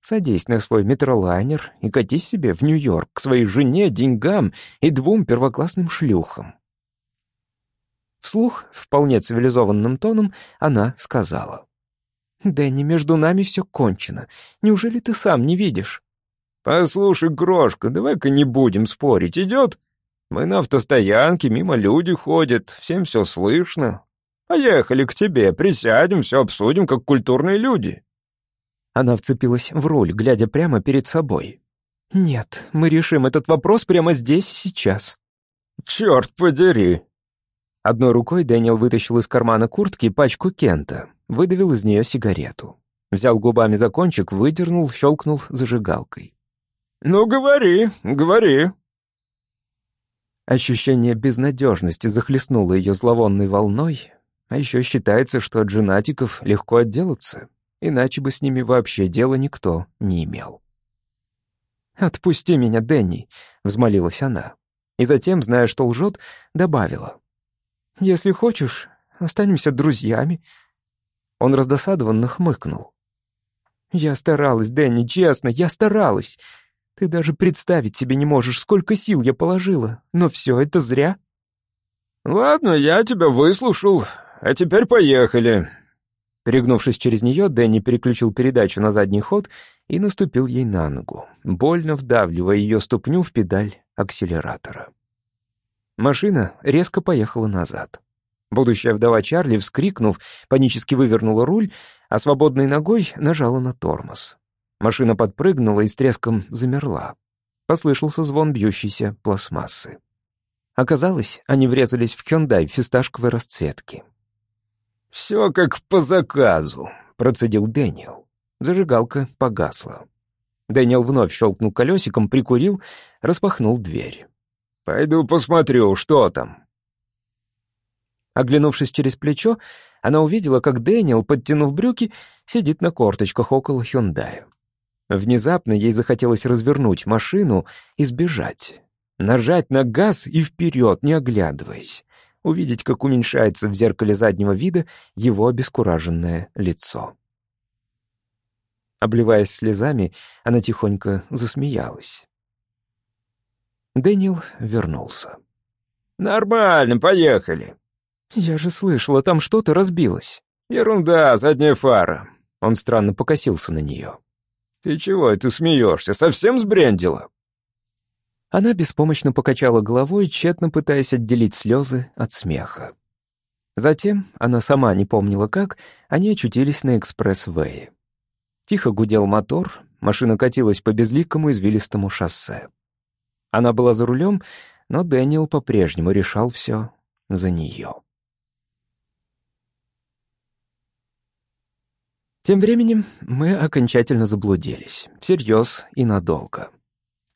«Садись на свой метролайнер и катись себе в Нью-Йорк к своей жене, деньгам и двум первоклассным шлюхам. Вслух, вполне цивилизованным тоном, она сказала. «Дэнни, между нами все кончено. Неужели ты сам не видишь?» «Послушай, крошка, давай-ка не будем спорить, идет? Мы на автостоянке, мимо люди ходят, всем все слышно. Поехали к тебе, присядем, все обсудим, как культурные люди». Она вцепилась в руль, глядя прямо перед собой. «Нет, мы решим этот вопрос прямо здесь и сейчас». «Черт подери!» Одной рукой Дэниел вытащил из кармана куртки пачку Кента, выдавил из нее сигарету. Взял губами за кончик, выдернул, щелкнул зажигалкой. «Ну, говори, говори». Ощущение безнадежности захлестнуло ее зловонной волной. А еще считается, что от женатиков легко отделаться, иначе бы с ними вообще дела никто не имел. «Отпусти меня, Дэнни», — взмолилась она. И затем, зная, что лжет, добавила. «Если хочешь, останемся друзьями». Он раздосадованно хмыкнул. «Я старалась, Дэнни, честно, я старалась. Ты даже представить себе не можешь, сколько сил я положила, но все это зря». «Ладно, я тебя выслушал, а теперь поехали». Перегнувшись через нее, Дэнни переключил передачу на задний ход и наступил ей на ногу, больно вдавливая ее ступню в педаль акселератора. Машина резко поехала назад. Будущая вдова Чарли, вскрикнув, панически вывернула руль, а свободной ногой нажала на тормоз. Машина подпрыгнула и с треском замерла. Послышался звон бьющейся пластмассы. Оказалось, они врезались в Hyundai фисташковой расцветки. «Все как по заказу», — процедил Дэниел. Зажигалка погасла. Дэниел вновь щелкнул колесиком, прикурил, распахнул дверь. «Пойду посмотрю, что там». Оглянувшись через плечо, она увидела, как Дэниел, подтянув брюки, сидит на корточках около Хюндая. Внезапно ей захотелось развернуть машину и сбежать. Нажать на газ и вперед, не оглядываясь. Увидеть, как уменьшается в зеркале заднего вида его обескураженное лицо. Обливаясь слезами, она тихонько засмеялась. Дэниел вернулся. «Нормально, поехали». «Я же слышала, там что-то разбилось». «Ерунда, задняя фара». Он странно покосился на нее. «Ты чего это смеешься? Совсем сбрендила?» Она беспомощно покачала головой, тщетно пытаясь отделить слезы от смеха. Затем, она сама не помнила как, они очутились на экспресс-вее. Тихо гудел мотор, машина катилась по безликому извилистому шоссе. Она была за рулем, но Дэниел по-прежнему решал все за нее. Тем временем мы окончательно заблудились, всерьез и надолго.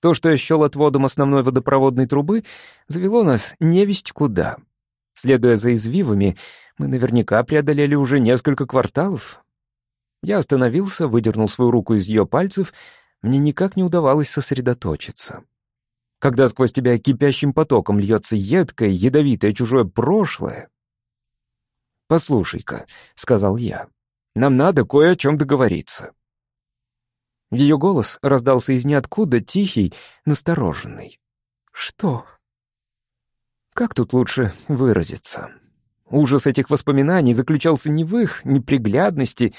То, что я счел отводом основной водопроводной трубы, завело нас невесть куда. Следуя за извивами, мы наверняка преодолели уже несколько кварталов. Я остановился, выдернул свою руку из ее пальцев, мне никак не удавалось сосредоточиться. Когда сквозь тебя кипящим потоком льется едкое, ядовитое чужое прошлое... «Послушай-ка», — сказал я, нам надо кое о чем договориться». Ее голос раздался из ниоткуда, тихий, настороженный. «Что?» Как тут лучше выразиться? Ужас этих воспоминаний заключался не в их неприглядности,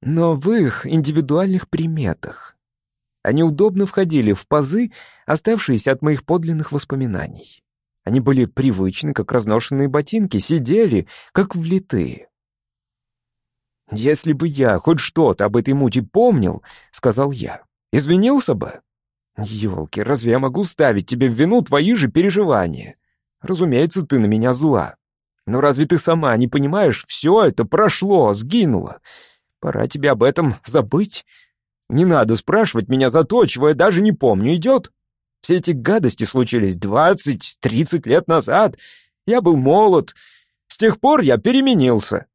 но в их индивидуальных приметах. Они удобно входили в пазы, оставшиеся от моих подлинных воспоминаний. Они были привычны, как разношенные ботинки, сидели, как влитые. «Если бы я хоть что-то об этой муте помнил, — сказал я, — извинился бы. Ёлки, разве я могу ставить тебе в вину твои же переживания? Разумеется, ты на меня зла. Но разве ты сама не понимаешь, все это прошло, сгинуло? Пора тебе об этом забыть. Не надо спрашивать меня за то, чего я даже не помню, идет? Все эти гадости случились двадцать, тридцать лет назад. Я был молод. С тех пор я переменился.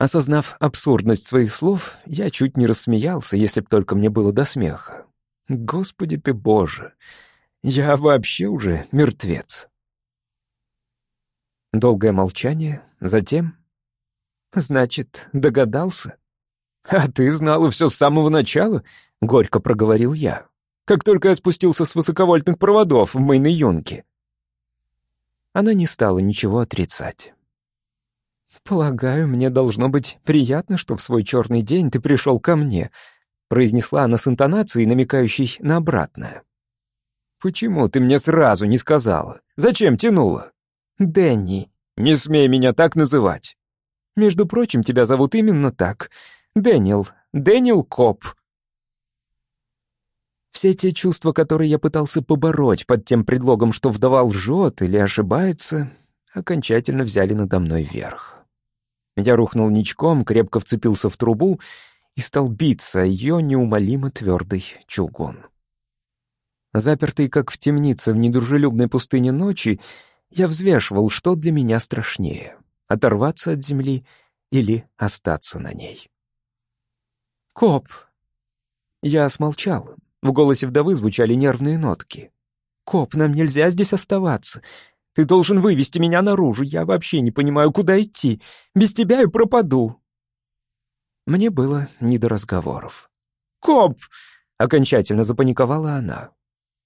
Осознав абсурдность своих слов, я чуть не рассмеялся, если б только мне было до смеха. Господи ты Боже, я вообще уже мертвец. Долгое молчание, затем... Значит, догадался? А ты знала все с самого начала, — горько проговорил я, как только я спустился с высоковольтных проводов в Мэйны-Юнге. Она не стала ничего отрицать. «Полагаю, мне должно быть приятно, что в свой черный день ты пришел ко мне», произнесла она с интонацией, намекающей на обратное. «Почему ты мне сразу не сказала? Зачем тянула?» «Дэнни». «Не смей меня так называть». «Между прочим, тебя зовут именно так. Дэниел. Дэниел Коп». Все те чувства, которые я пытался побороть под тем предлогом, что вдова лжет или ошибается, окончательно взяли надо мной верх. Я рухнул ничком, крепко вцепился в трубу и стал биться ее неумолимо твердый чугун. Запертый, как в темнице в недружелюбной пустыне ночи, я взвешивал, что для меня страшнее оторваться от земли или остаться на ней. «Коп!» Я смолчал. В голосе вдовы звучали нервные нотки. «Коп, нам нельзя здесь оставаться. Ты должен вывести меня наружу. Я вообще не понимаю, куда идти. Без тебя я пропаду». Мне было не до разговоров. «Коп!» — окончательно запаниковала она.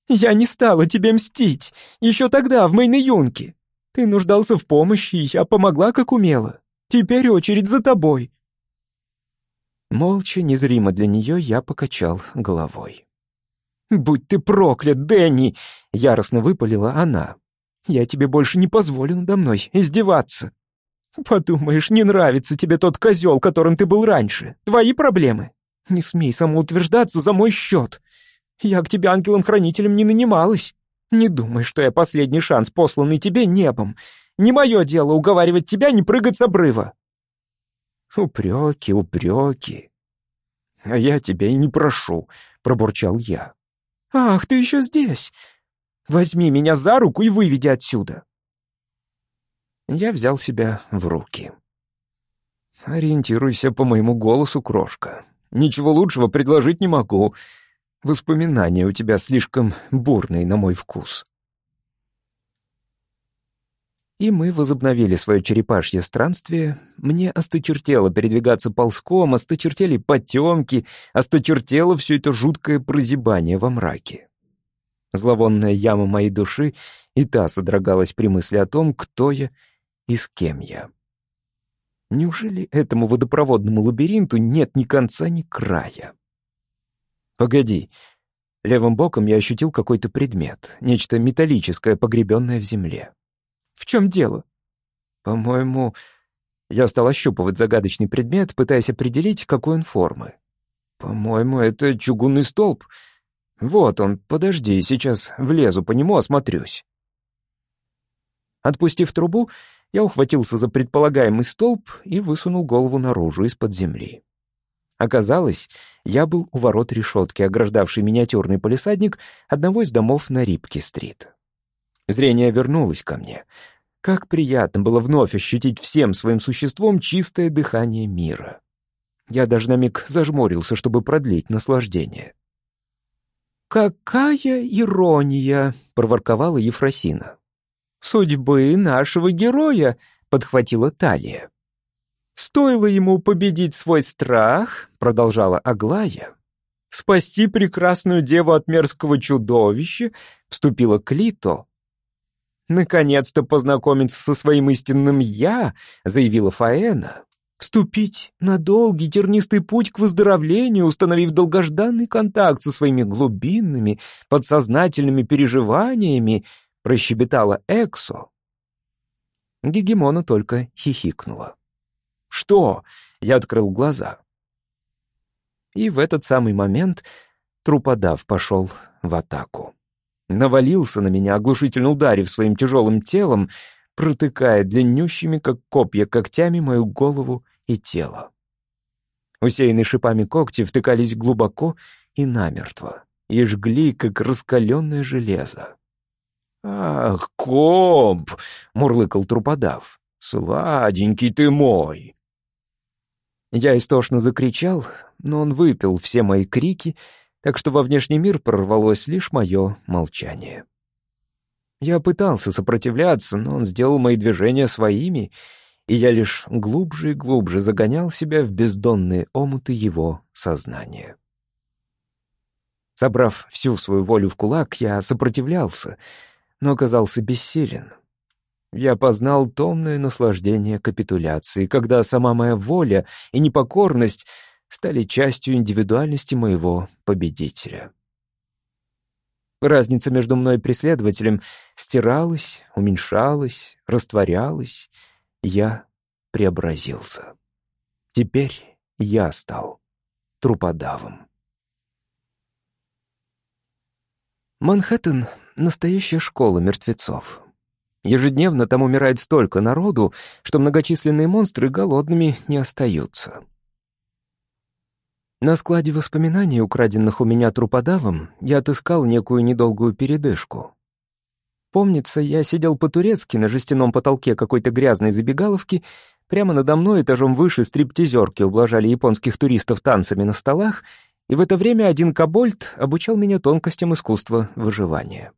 «Я не стала тебе мстить. Еще тогда, в Мейн-Юнке. Ты нуждался в помощи, и я помогла, как умела. Теперь очередь за тобой». Молча, незримо для нее, я покачал головой. «Будь ты проклят, Дэнни!» — яростно выпалила она. «Я тебе больше не позволю надо мной издеваться. Подумаешь, не нравится тебе тот козел, которым ты был раньше. Твои проблемы. Не смей самоутверждаться за мой счет. Я к тебе ангелом-хранителем не нанималась. Не думай, что я последний шанс, посланный тебе небом. Не мое дело уговаривать тебя не прыгать с обрыва». «Упреки, упреки. А я тебя и не прошу», — пробурчал я. «Ах, ты еще здесь! Возьми меня за руку и выведи отсюда!» Я взял себя в руки. «Ориентируйся по моему голосу, крошка. Ничего лучшего предложить не могу. Воспоминания у тебя слишком бурные на мой вкус». И мы возобновили свое черепашье странствие. Мне осточертело передвигаться ползком, осточертели потемки, осточертело все это жуткое прозябание во мраке. Зловонная яма моей души и та содрогалась при мысли о том, кто я и с кем я. Неужели этому водопроводному лабиринту нет ни конца, ни края? Погоди. Левым боком я ощутил какой-то предмет, нечто металлическое, погребенное в земле. В чем дело? По-моему, я стал ощупывать загадочный предмет, пытаясь определить, какой он формы. По-моему, это чугунный столб. Вот он, подожди, сейчас влезу по нему, осмотрюсь. Отпустив трубу, я ухватился за предполагаемый столб и высунул голову наружу из-под земли. Оказалось, я был у ворот решетки, ограждавшей миниатюрный полисадник одного из домов на Рипке-стрит. Зрение вернулось ко мне. Как приятно было вновь ощутить всем своим существом чистое дыхание мира. Я даже на миг зажмурился, чтобы продлить наслаждение. «Какая ирония!» — проворковала Ефросина. «Судьбы нашего героя!» — подхватила Талия. «Стоило ему победить свой страх», — продолжала Аглая, «спасти прекрасную деву от мерзкого чудовища», — вступила Клито, «Наконец-то познакомиться со своим истинным «я», — заявила Фаэна. «Вступить на долгий тернистый путь к выздоровлению, установив долгожданный контакт со своими глубинными, подсознательными переживаниями», — прощебетала Эксо. Гегемона только хихикнула. «Что?» — я открыл глаза. И в этот самый момент труподав пошел в атаку навалился на меня, оглушительно ударив своим тяжелым телом, протыкая длиннющими, как копья, когтями мою голову и тело. Усеянные шипами когти втыкались глубоко и намертво, и жгли, как раскаленное железо. «Ах, комп!» — мурлыкал труподав. «Сладенький ты мой!» Я истошно закричал, но он выпил все мои крики — так что во внешний мир прорвалось лишь мое молчание. Я пытался сопротивляться, но он сделал мои движения своими, и я лишь глубже и глубже загонял себя в бездонные омуты его сознания. Собрав всю свою волю в кулак, я сопротивлялся, но оказался бессилен. Я познал томное наслаждение капитуляции, когда сама моя воля и непокорность — стали частью индивидуальности моего победителя. Разница между мной и преследователем стиралась, уменьшалась, растворялась. Я преобразился. Теперь я стал труподавом. Манхэттен — настоящая школа мертвецов. Ежедневно там умирает столько народу, что многочисленные монстры голодными не остаются. На складе воспоминаний, украденных у меня труподавом, я отыскал некую недолгую передышку. Помнится, я сидел по-турецки на жестяном потолке какой-то грязной забегаловки, прямо надо мной этажом выше стриптизерки ублажали японских туристов танцами на столах, и в это время один кобольд обучал меня тонкостям искусства выживания.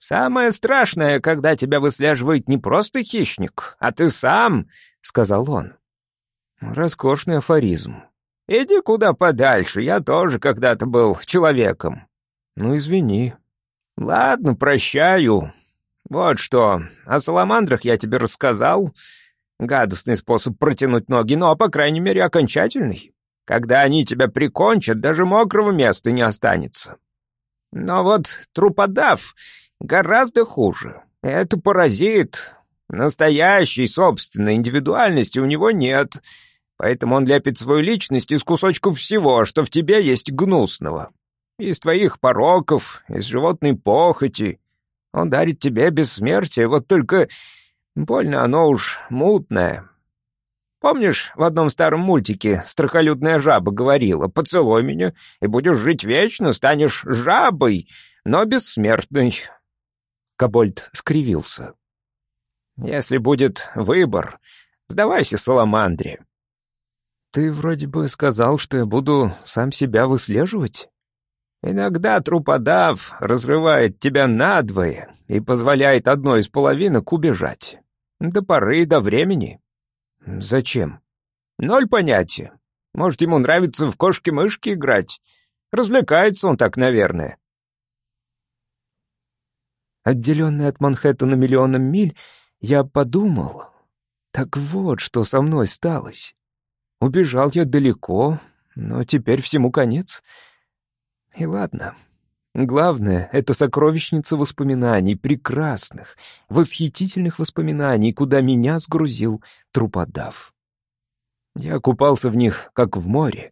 «Самое страшное, когда тебя выслеживает не просто хищник, а ты сам», — сказал он. Роскошный афоризм. «Иди куда подальше, я тоже когда-то был человеком». «Ну, извини». «Ладно, прощаю. Вот что, о саламандрах я тебе рассказал. Гадостный способ протянуть ноги, но, по крайней мере, окончательный. Когда они тебя прикончат, даже мокрого места не останется. Но вот труподав гораздо хуже. Это паразит. Настоящей собственной индивидуальности у него нет, поэтому он лепит свою личность из кусочков всего, что в тебе есть гнусного. Из твоих пороков, из животной похоти. Он дарит тебе бессмертие, вот только больно оно уж мутное, Помнишь, в одном старом мультике страхолюдная жаба говорила «Поцелуй меня, и будешь жить вечно, станешь жабой, но бессмертной». Кобольд скривился. «Если будет выбор, сдавайся Саламандре». «Ты вроде бы сказал, что я буду сам себя выслеживать?» «Иногда труподав разрывает тебя надвое и позволяет одной из половинок убежать. До поры до времени». «Зачем?» «Ноль понятия. Может, ему нравится в кошки-мышки играть. Развлекается он так, наверное». Отделенный от Манхэттена миллионом миль, я подумал, так вот, что со мной сталось. Убежал я далеко, но теперь всему конец. И ладно. Главное — это сокровищница воспоминаний, прекрасных, восхитительных воспоминаний, куда меня сгрузил труподав. Я купался в них, как в море,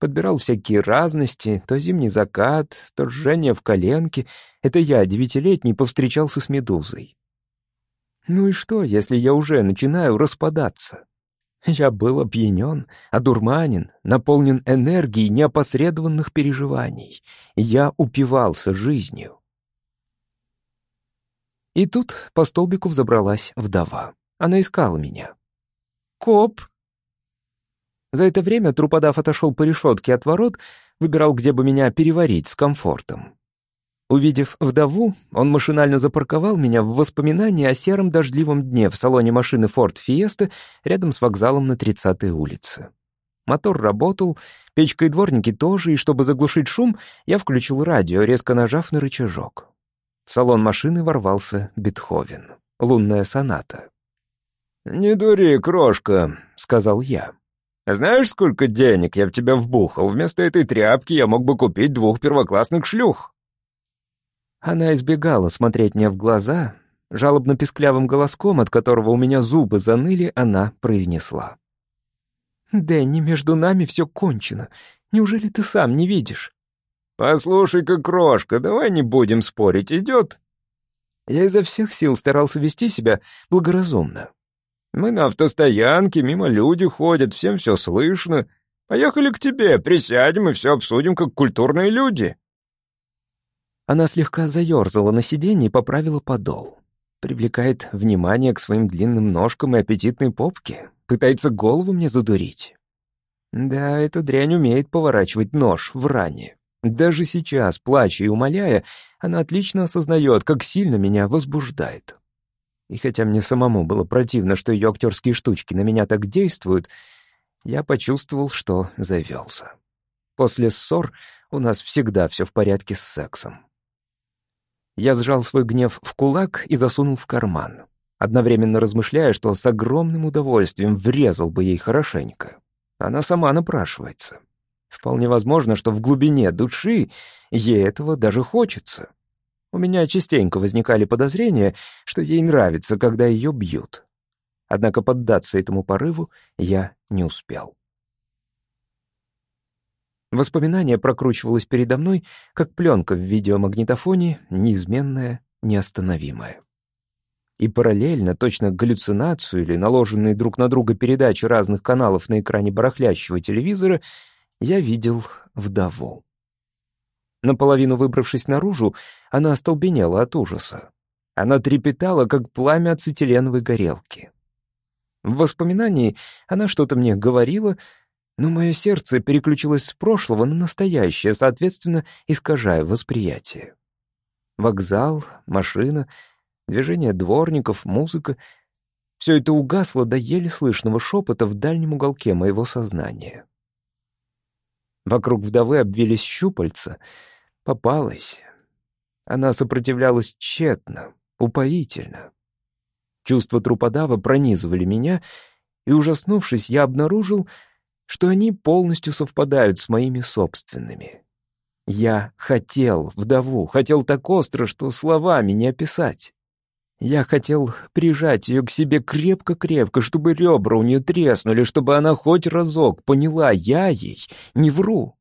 подбирал всякие разности, то зимний закат, то жжение в коленке. Это я, девятилетний, повстречался с медузой. Ну и что, если я уже начинаю распадаться? Я был опьянен, одурманен, наполнен энергией неопосредованных переживаний. Я упивался жизнью. И тут по столбику взобралась вдова. Она искала меня. «Коп!» За это время труподав отошел по решетке от ворот, выбирал, где бы меня переварить с комфортом. Увидев вдову, он машинально запарковал меня в воспоминании о сером дождливом дне в салоне машины Ford Fiesta рядом с вокзалом на 30-й улице. Мотор работал, печка и дворники тоже, и чтобы заглушить шум, я включил радио, резко нажав на рычажок. В салон машины ворвался Бетховен. Лунная соната. «Не дури, крошка», — сказал я. «Знаешь, сколько денег я в тебя вбухал? Вместо этой тряпки я мог бы купить двух первоклассных шлюх». Она избегала смотреть мне в глаза. Жалобно-песклявым голоском, от которого у меня зубы заныли, она произнесла. «Дэнни, между нами все кончено. Неужели ты сам не видишь?» «Послушай-ка, крошка, давай не будем спорить, идет?» Я изо всех сил старался вести себя благоразумно. «Мы на автостоянке, мимо люди ходят, всем все слышно. Поехали к тебе, присядем и все обсудим, как культурные люди». Она слегка заерзала на сиденье и поправила подол. Привлекает внимание к своим длинным ножкам и аппетитной попке. Пытается голову мне задурить. Да, эта дрянь умеет поворачивать нож в ране. Даже сейчас, плача и умоляя, она отлично осознает, как сильно меня возбуждает. И хотя мне самому было противно, что ее актерские штучки на меня так действуют, я почувствовал, что завелся. После ссор у нас всегда все в порядке с сексом. Я сжал свой гнев в кулак и засунул в карман, одновременно размышляя, что с огромным удовольствием врезал бы ей хорошенько. Она сама напрашивается. Вполне возможно, что в глубине души ей этого даже хочется. У меня частенько возникали подозрения, что ей нравится, когда ее бьют. Однако поддаться этому порыву я не успел. Воспоминание прокручивалось передо мной, как пленка в видеомагнитофоне, неизменная, неостановимая. И параллельно, точно галлюцинацию или наложенные друг на друга передачи разных каналов на экране барахлящего телевизора, я видел вдову. Наполовину выбравшись наружу, она остолбенела от ужаса. Она трепетала, как пламя ацетиленовой горелки. В воспоминании она что-то мне говорила, но мое сердце переключилось с прошлого на настоящее, соответственно, искажая восприятие. Вокзал, машина, движение дворников, музыка — все это угасло до еле слышного шепота в дальнем уголке моего сознания. Вокруг вдовы обвились щупальца. Попалась. Она сопротивлялась тщетно, упоительно. Чувства труподава пронизывали меня, и, ужаснувшись, я обнаружил, что они полностью совпадают с моими собственными. Я хотел вдову, хотел так остро, что словами не описать. Я хотел прижать ее к себе крепко-крепко, чтобы ребра у нее треснули, чтобы она хоть разок поняла, я ей не вру.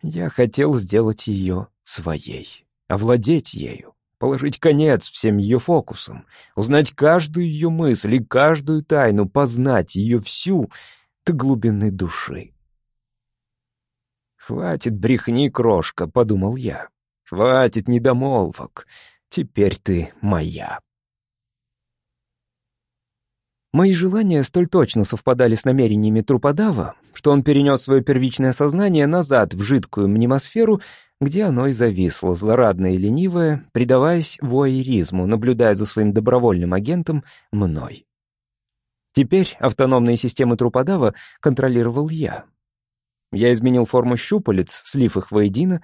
Я хотел сделать ее своей, овладеть ею, положить конец всем ее фокусам, узнать каждую ее мысль и каждую тайну, познать ее всю до глубины души. «Хватит брехни, крошка», — подумал я. «Хватит недомолвок. Теперь ты моя». Мои желания столь точно совпадали с намерениями труподава, что он перенес свое первичное сознание назад в жидкую мнемосферу, где оно и зависло, злорадное и ленивое, предаваясь воэризму, наблюдая за своим добровольным агентом мной. Теперь автономные системы труподава контролировал я. Я изменил форму щупалец, слив их воедино,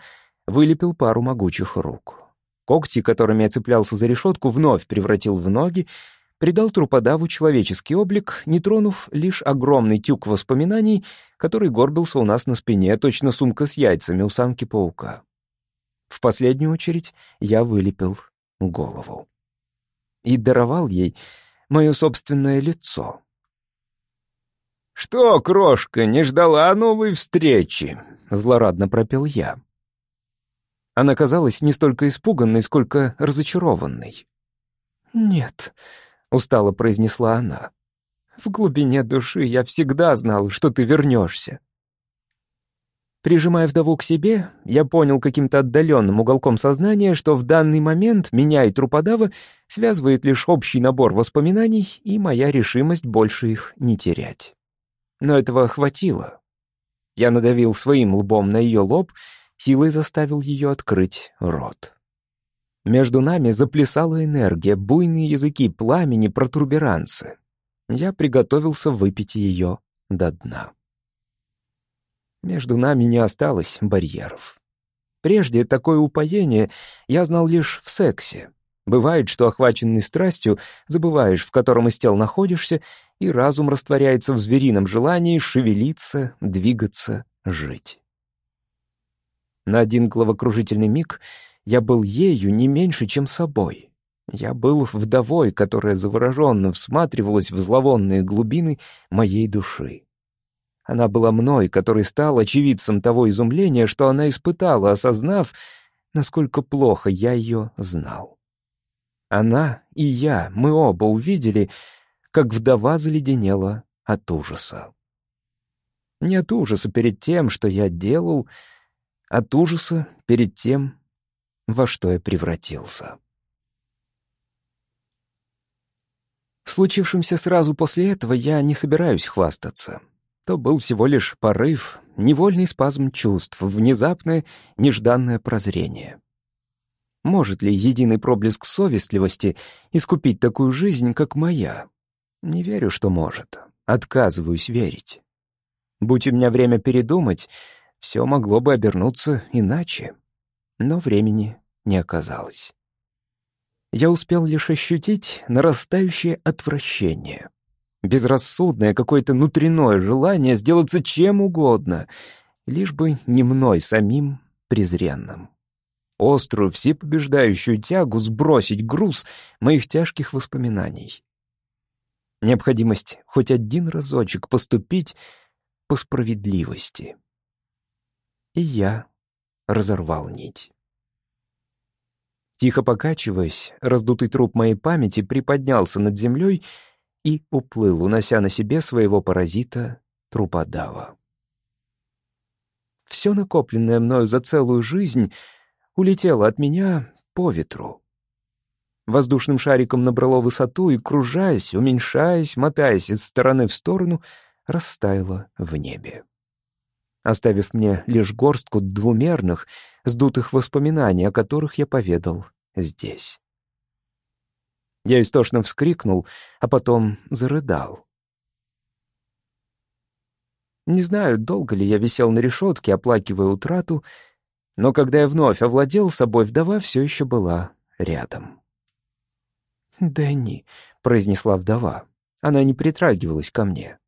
вылепил пару могучих рук. Когти, которыми я цеплялся за решетку, вновь превратил в ноги, придал труподаву человеческий облик, не тронув лишь огромный тюк воспоминаний, который горбился у нас на спине, точно сумка с яйцами у самки-паука. В последнюю очередь я вылепил голову. И даровал ей мое собственное лицо. «Что, крошка, не ждала новой встречи?» — злорадно пропел я. Она казалась не столько испуганной, сколько разочарованной. «Нет», устало произнесла она. В глубине души я всегда знал, что ты вернешься. Прижимая вдову к себе, я понял каким-то отдаленным уголком сознания, что в данный момент меня и Труподава связывает лишь общий набор воспоминаний и моя решимость больше их не терять. Но этого хватило. Я надавил своим лбом на ее лоб, силой заставил ее открыть рот. Между нами заплясала энергия, буйные языки пламени, протруберанцы. Я приготовился выпить ее до дна. Между нами не осталось барьеров. Прежде такое упоение я знал лишь в сексе. Бывает, что, охваченный страстью, забываешь, в котором из тел находишься, и разум растворяется в зверином желании шевелиться, двигаться, жить. На один головокружительный миг я был ею не меньше, чем собой. Я был вдовой, которая завороженно всматривалась в зловонные глубины моей души. Она была мной, который стал очевидцем того изумления, что она испытала, осознав, насколько плохо я ее знал. Она и я, мы оба увидели, как вдова заледенела от ужаса. Не от ужаса перед тем, что я делал, от ужаса перед тем, во что я превратился. В сразу после этого я не собираюсь хвастаться. То был всего лишь порыв, невольный спазм чувств, внезапное, нежданное прозрение. Может ли единый проблеск совестливости искупить такую жизнь, как моя? Не верю, что может. Отказываюсь верить. Будь у меня время передумать, все могло бы обернуться иначе но времени не оказалось. Я успел лишь ощутить нарастающее отвращение. Безрассудное какое-то внутреннее желание сделаться чем угодно, лишь бы не мной самим презренным. Острую, всепобеждающую тягу сбросить груз моих тяжких воспоминаний. Необходимость хоть один разочек поступить по справедливости. И я разорвал нить. Тихо покачиваясь, раздутый труп моей памяти приподнялся над землей и уплыл, унося на себе своего паразита труподава. все накопленное мною за целую жизнь улетело от меня по ветру. Воздушным шариком набрало высоту и, кружаясь, уменьшаясь, мотаясь из стороны в сторону, растаяло в небе. Оставив мне лишь горстку двумерных, сдутых воспоминаний, о которых я поведал здесь. Я истошно вскрикнул, а потом зарыдал. Не знаю, долго ли я висел на решетке, оплакивая утрату, но когда я вновь овладел собой, вдова все еще была рядом. «Дэнни», — произнесла вдова. Она не притрагивалась ко мне.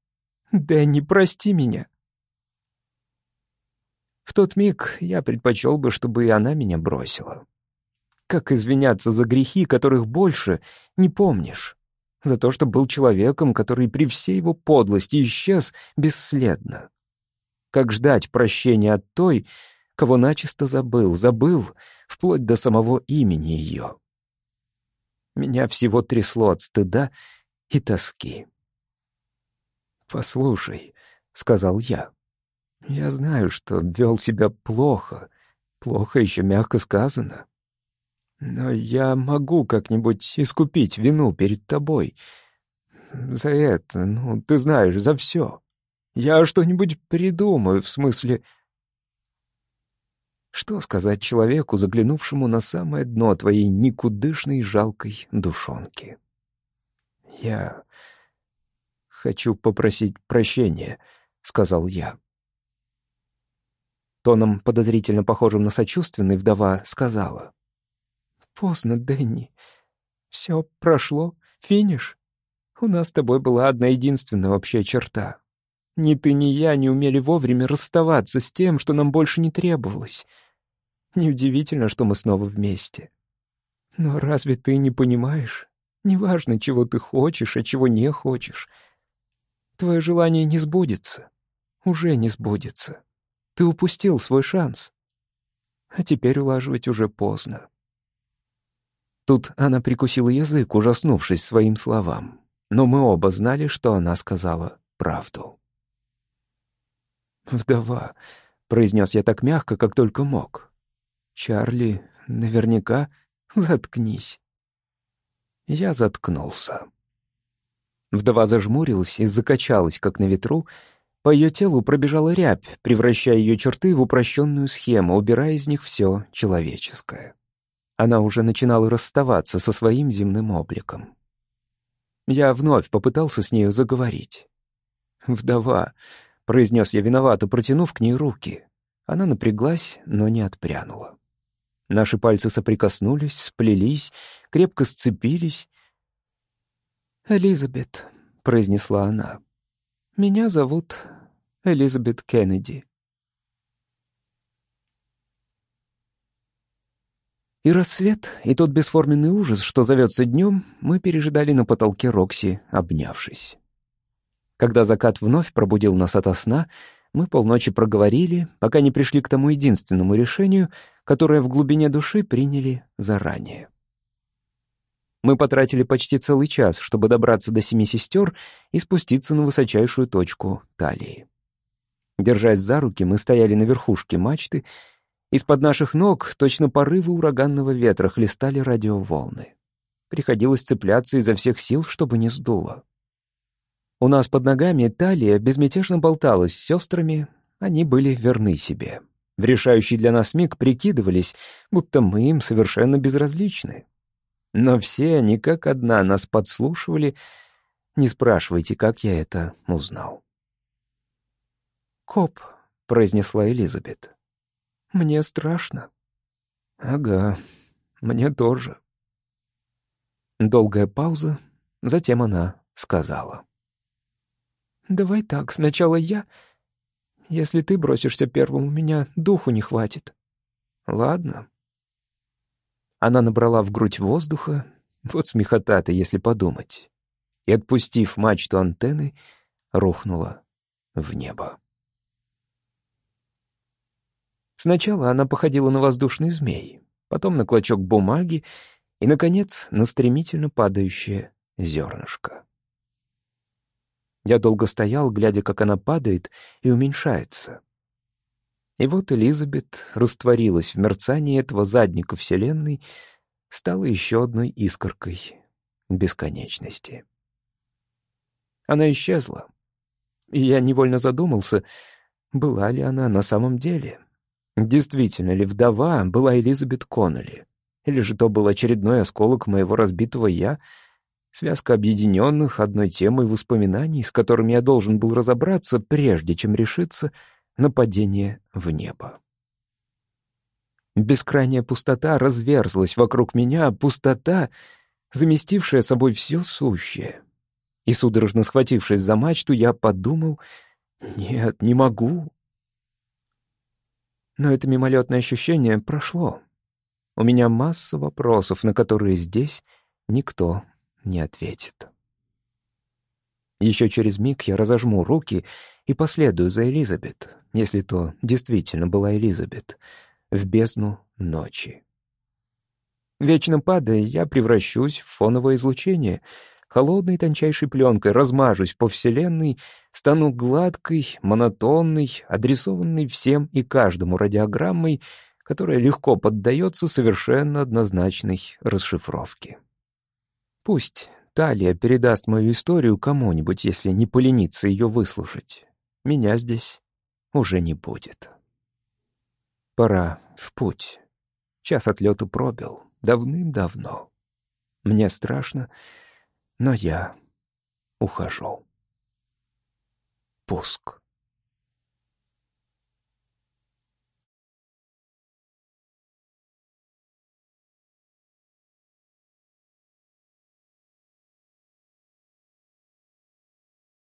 «Дэнни, прости меня». В тот миг я предпочел бы, чтобы и она меня бросила. Как извиняться за грехи, которых больше не помнишь? За то, что был человеком, который при всей его подлости исчез бесследно. Как ждать прощения от той, кого начисто забыл, забыл, вплоть до самого имени ее. Меня всего трясло от стыда и тоски. «Послушай», — сказал я, — «я знаю, что вел себя плохо, плохо еще мягко сказано. Но я могу как-нибудь искупить вину перед тобой. За это, ну, ты знаешь, за все. Я что-нибудь придумаю, в смысле... Что сказать человеку, заглянувшему на самое дно твоей никудышной жалкой душонки? Я хочу попросить прощения, — сказал я. Тоном, подозрительно похожим на сочувственный, вдова сказала. «Поздно, Дэнни. Все прошло. Финиш. У нас с тобой была одна единственная общая черта. Ни ты, ни я не умели вовремя расставаться с тем, что нам больше не требовалось. Неудивительно, что мы снова вместе. Но разве ты не понимаешь? Неважно, чего ты хочешь, а чего не хочешь. Твое желание не сбудется. Уже не сбудется. Ты упустил свой шанс. А теперь улаживать уже поздно. Тут она прикусила язык, ужаснувшись своим словам. Но мы оба знали, что она сказала правду. «Вдова», — произнес я так мягко, как только мог. «Чарли, наверняка заткнись». Я заткнулся. Вдова зажмурилась и закачалась, как на ветру. По ее телу пробежала рябь, превращая ее черты в упрощенную схему, убирая из них все человеческое. Она уже начинала расставаться со своим земным обликом. Я вновь попытался с нею заговорить. «Вдова», — произнес я виновато, протянув к ней руки. Она напряглась, но не отпрянула. Наши пальцы соприкоснулись, сплелись, крепко сцепились. «Элизабет», — произнесла она. «Меня зовут Элизабет Кеннеди». И рассвет, и тот бесформенный ужас, что зовется днем, мы пережидали на потолке Рокси, обнявшись. Когда закат вновь пробудил нас ото сна, мы полночи проговорили, пока не пришли к тому единственному решению, которое в глубине души приняли заранее. Мы потратили почти целый час, чтобы добраться до семи сестер и спуститься на высочайшую точку талии. Держась за руки, мы стояли на верхушке мачты из-под наших ног точно порывы ураганного ветра хлестали радиоволны. Приходилось цепляться изо всех сил, чтобы не сдуло. У нас под ногами талия безмятежно болталась с сестрами, они были верны себе. В решающий для нас миг прикидывались, будто мы им совершенно безразличны. Но все они как одна нас подслушивали. Не спрашивайте, как я это узнал. «Коп», — произнесла Элизабет. Мне страшно». «Ага, мне тоже». Долгая пауза, затем она сказала. «Давай так, сначала я. Если ты бросишься первым, у меня духу не хватит». «Ладно». Она набрала в грудь воздуха, вот смехота-то, если подумать, и, отпустив мачту антенны, рухнула в небо. Сначала она походила на воздушный змей, потом на клочок бумаги и, наконец, на стремительно падающее зернышко. Я долго стоял, глядя, как она падает и уменьшается. И вот Элизабет растворилась в мерцании этого задника Вселенной, стала еще одной искоркой бесконечности. Она исчезла, и я невольно задумался, была ли она на самом деле. Действительно ли вдова была Элизабет Коннелли? Или же то был очередной осколок моего разбитого «я», связка объединенных одной темой воспоминаний, с которыми я должен был разобраться, прежде чем решиться на падение в небо. Бескрайняя пустота разверзлась вокруг меня, пустота, заместившая собой все сущее. И, судорожно схватившись за мачту, я подумал, нет, не могу. Но это мимолетное ощущение прошло. У меня масса вопросов, на которые здесь никто не ответит. Еще через миг я разожму руки и последую за Элизабет, если то действительно была Элизабет, в бездну ночи. Вечно падая, я превращусь в фоновое излучение, холодной тончайшей пленкой размажусь по Вселенной, стану гладкой, монотонной, адресованной всем и каждому радиограммой, которая легко поддается совершенно однозначной расшифровке. Пусть Талия передаст мою историю кому-нибудь, если не поленится ее выслушать. Меня здесь уже не будет. Пора в путь. Час отлету пробил давным-давно. Мне страшно, но я ухожу. Пуск.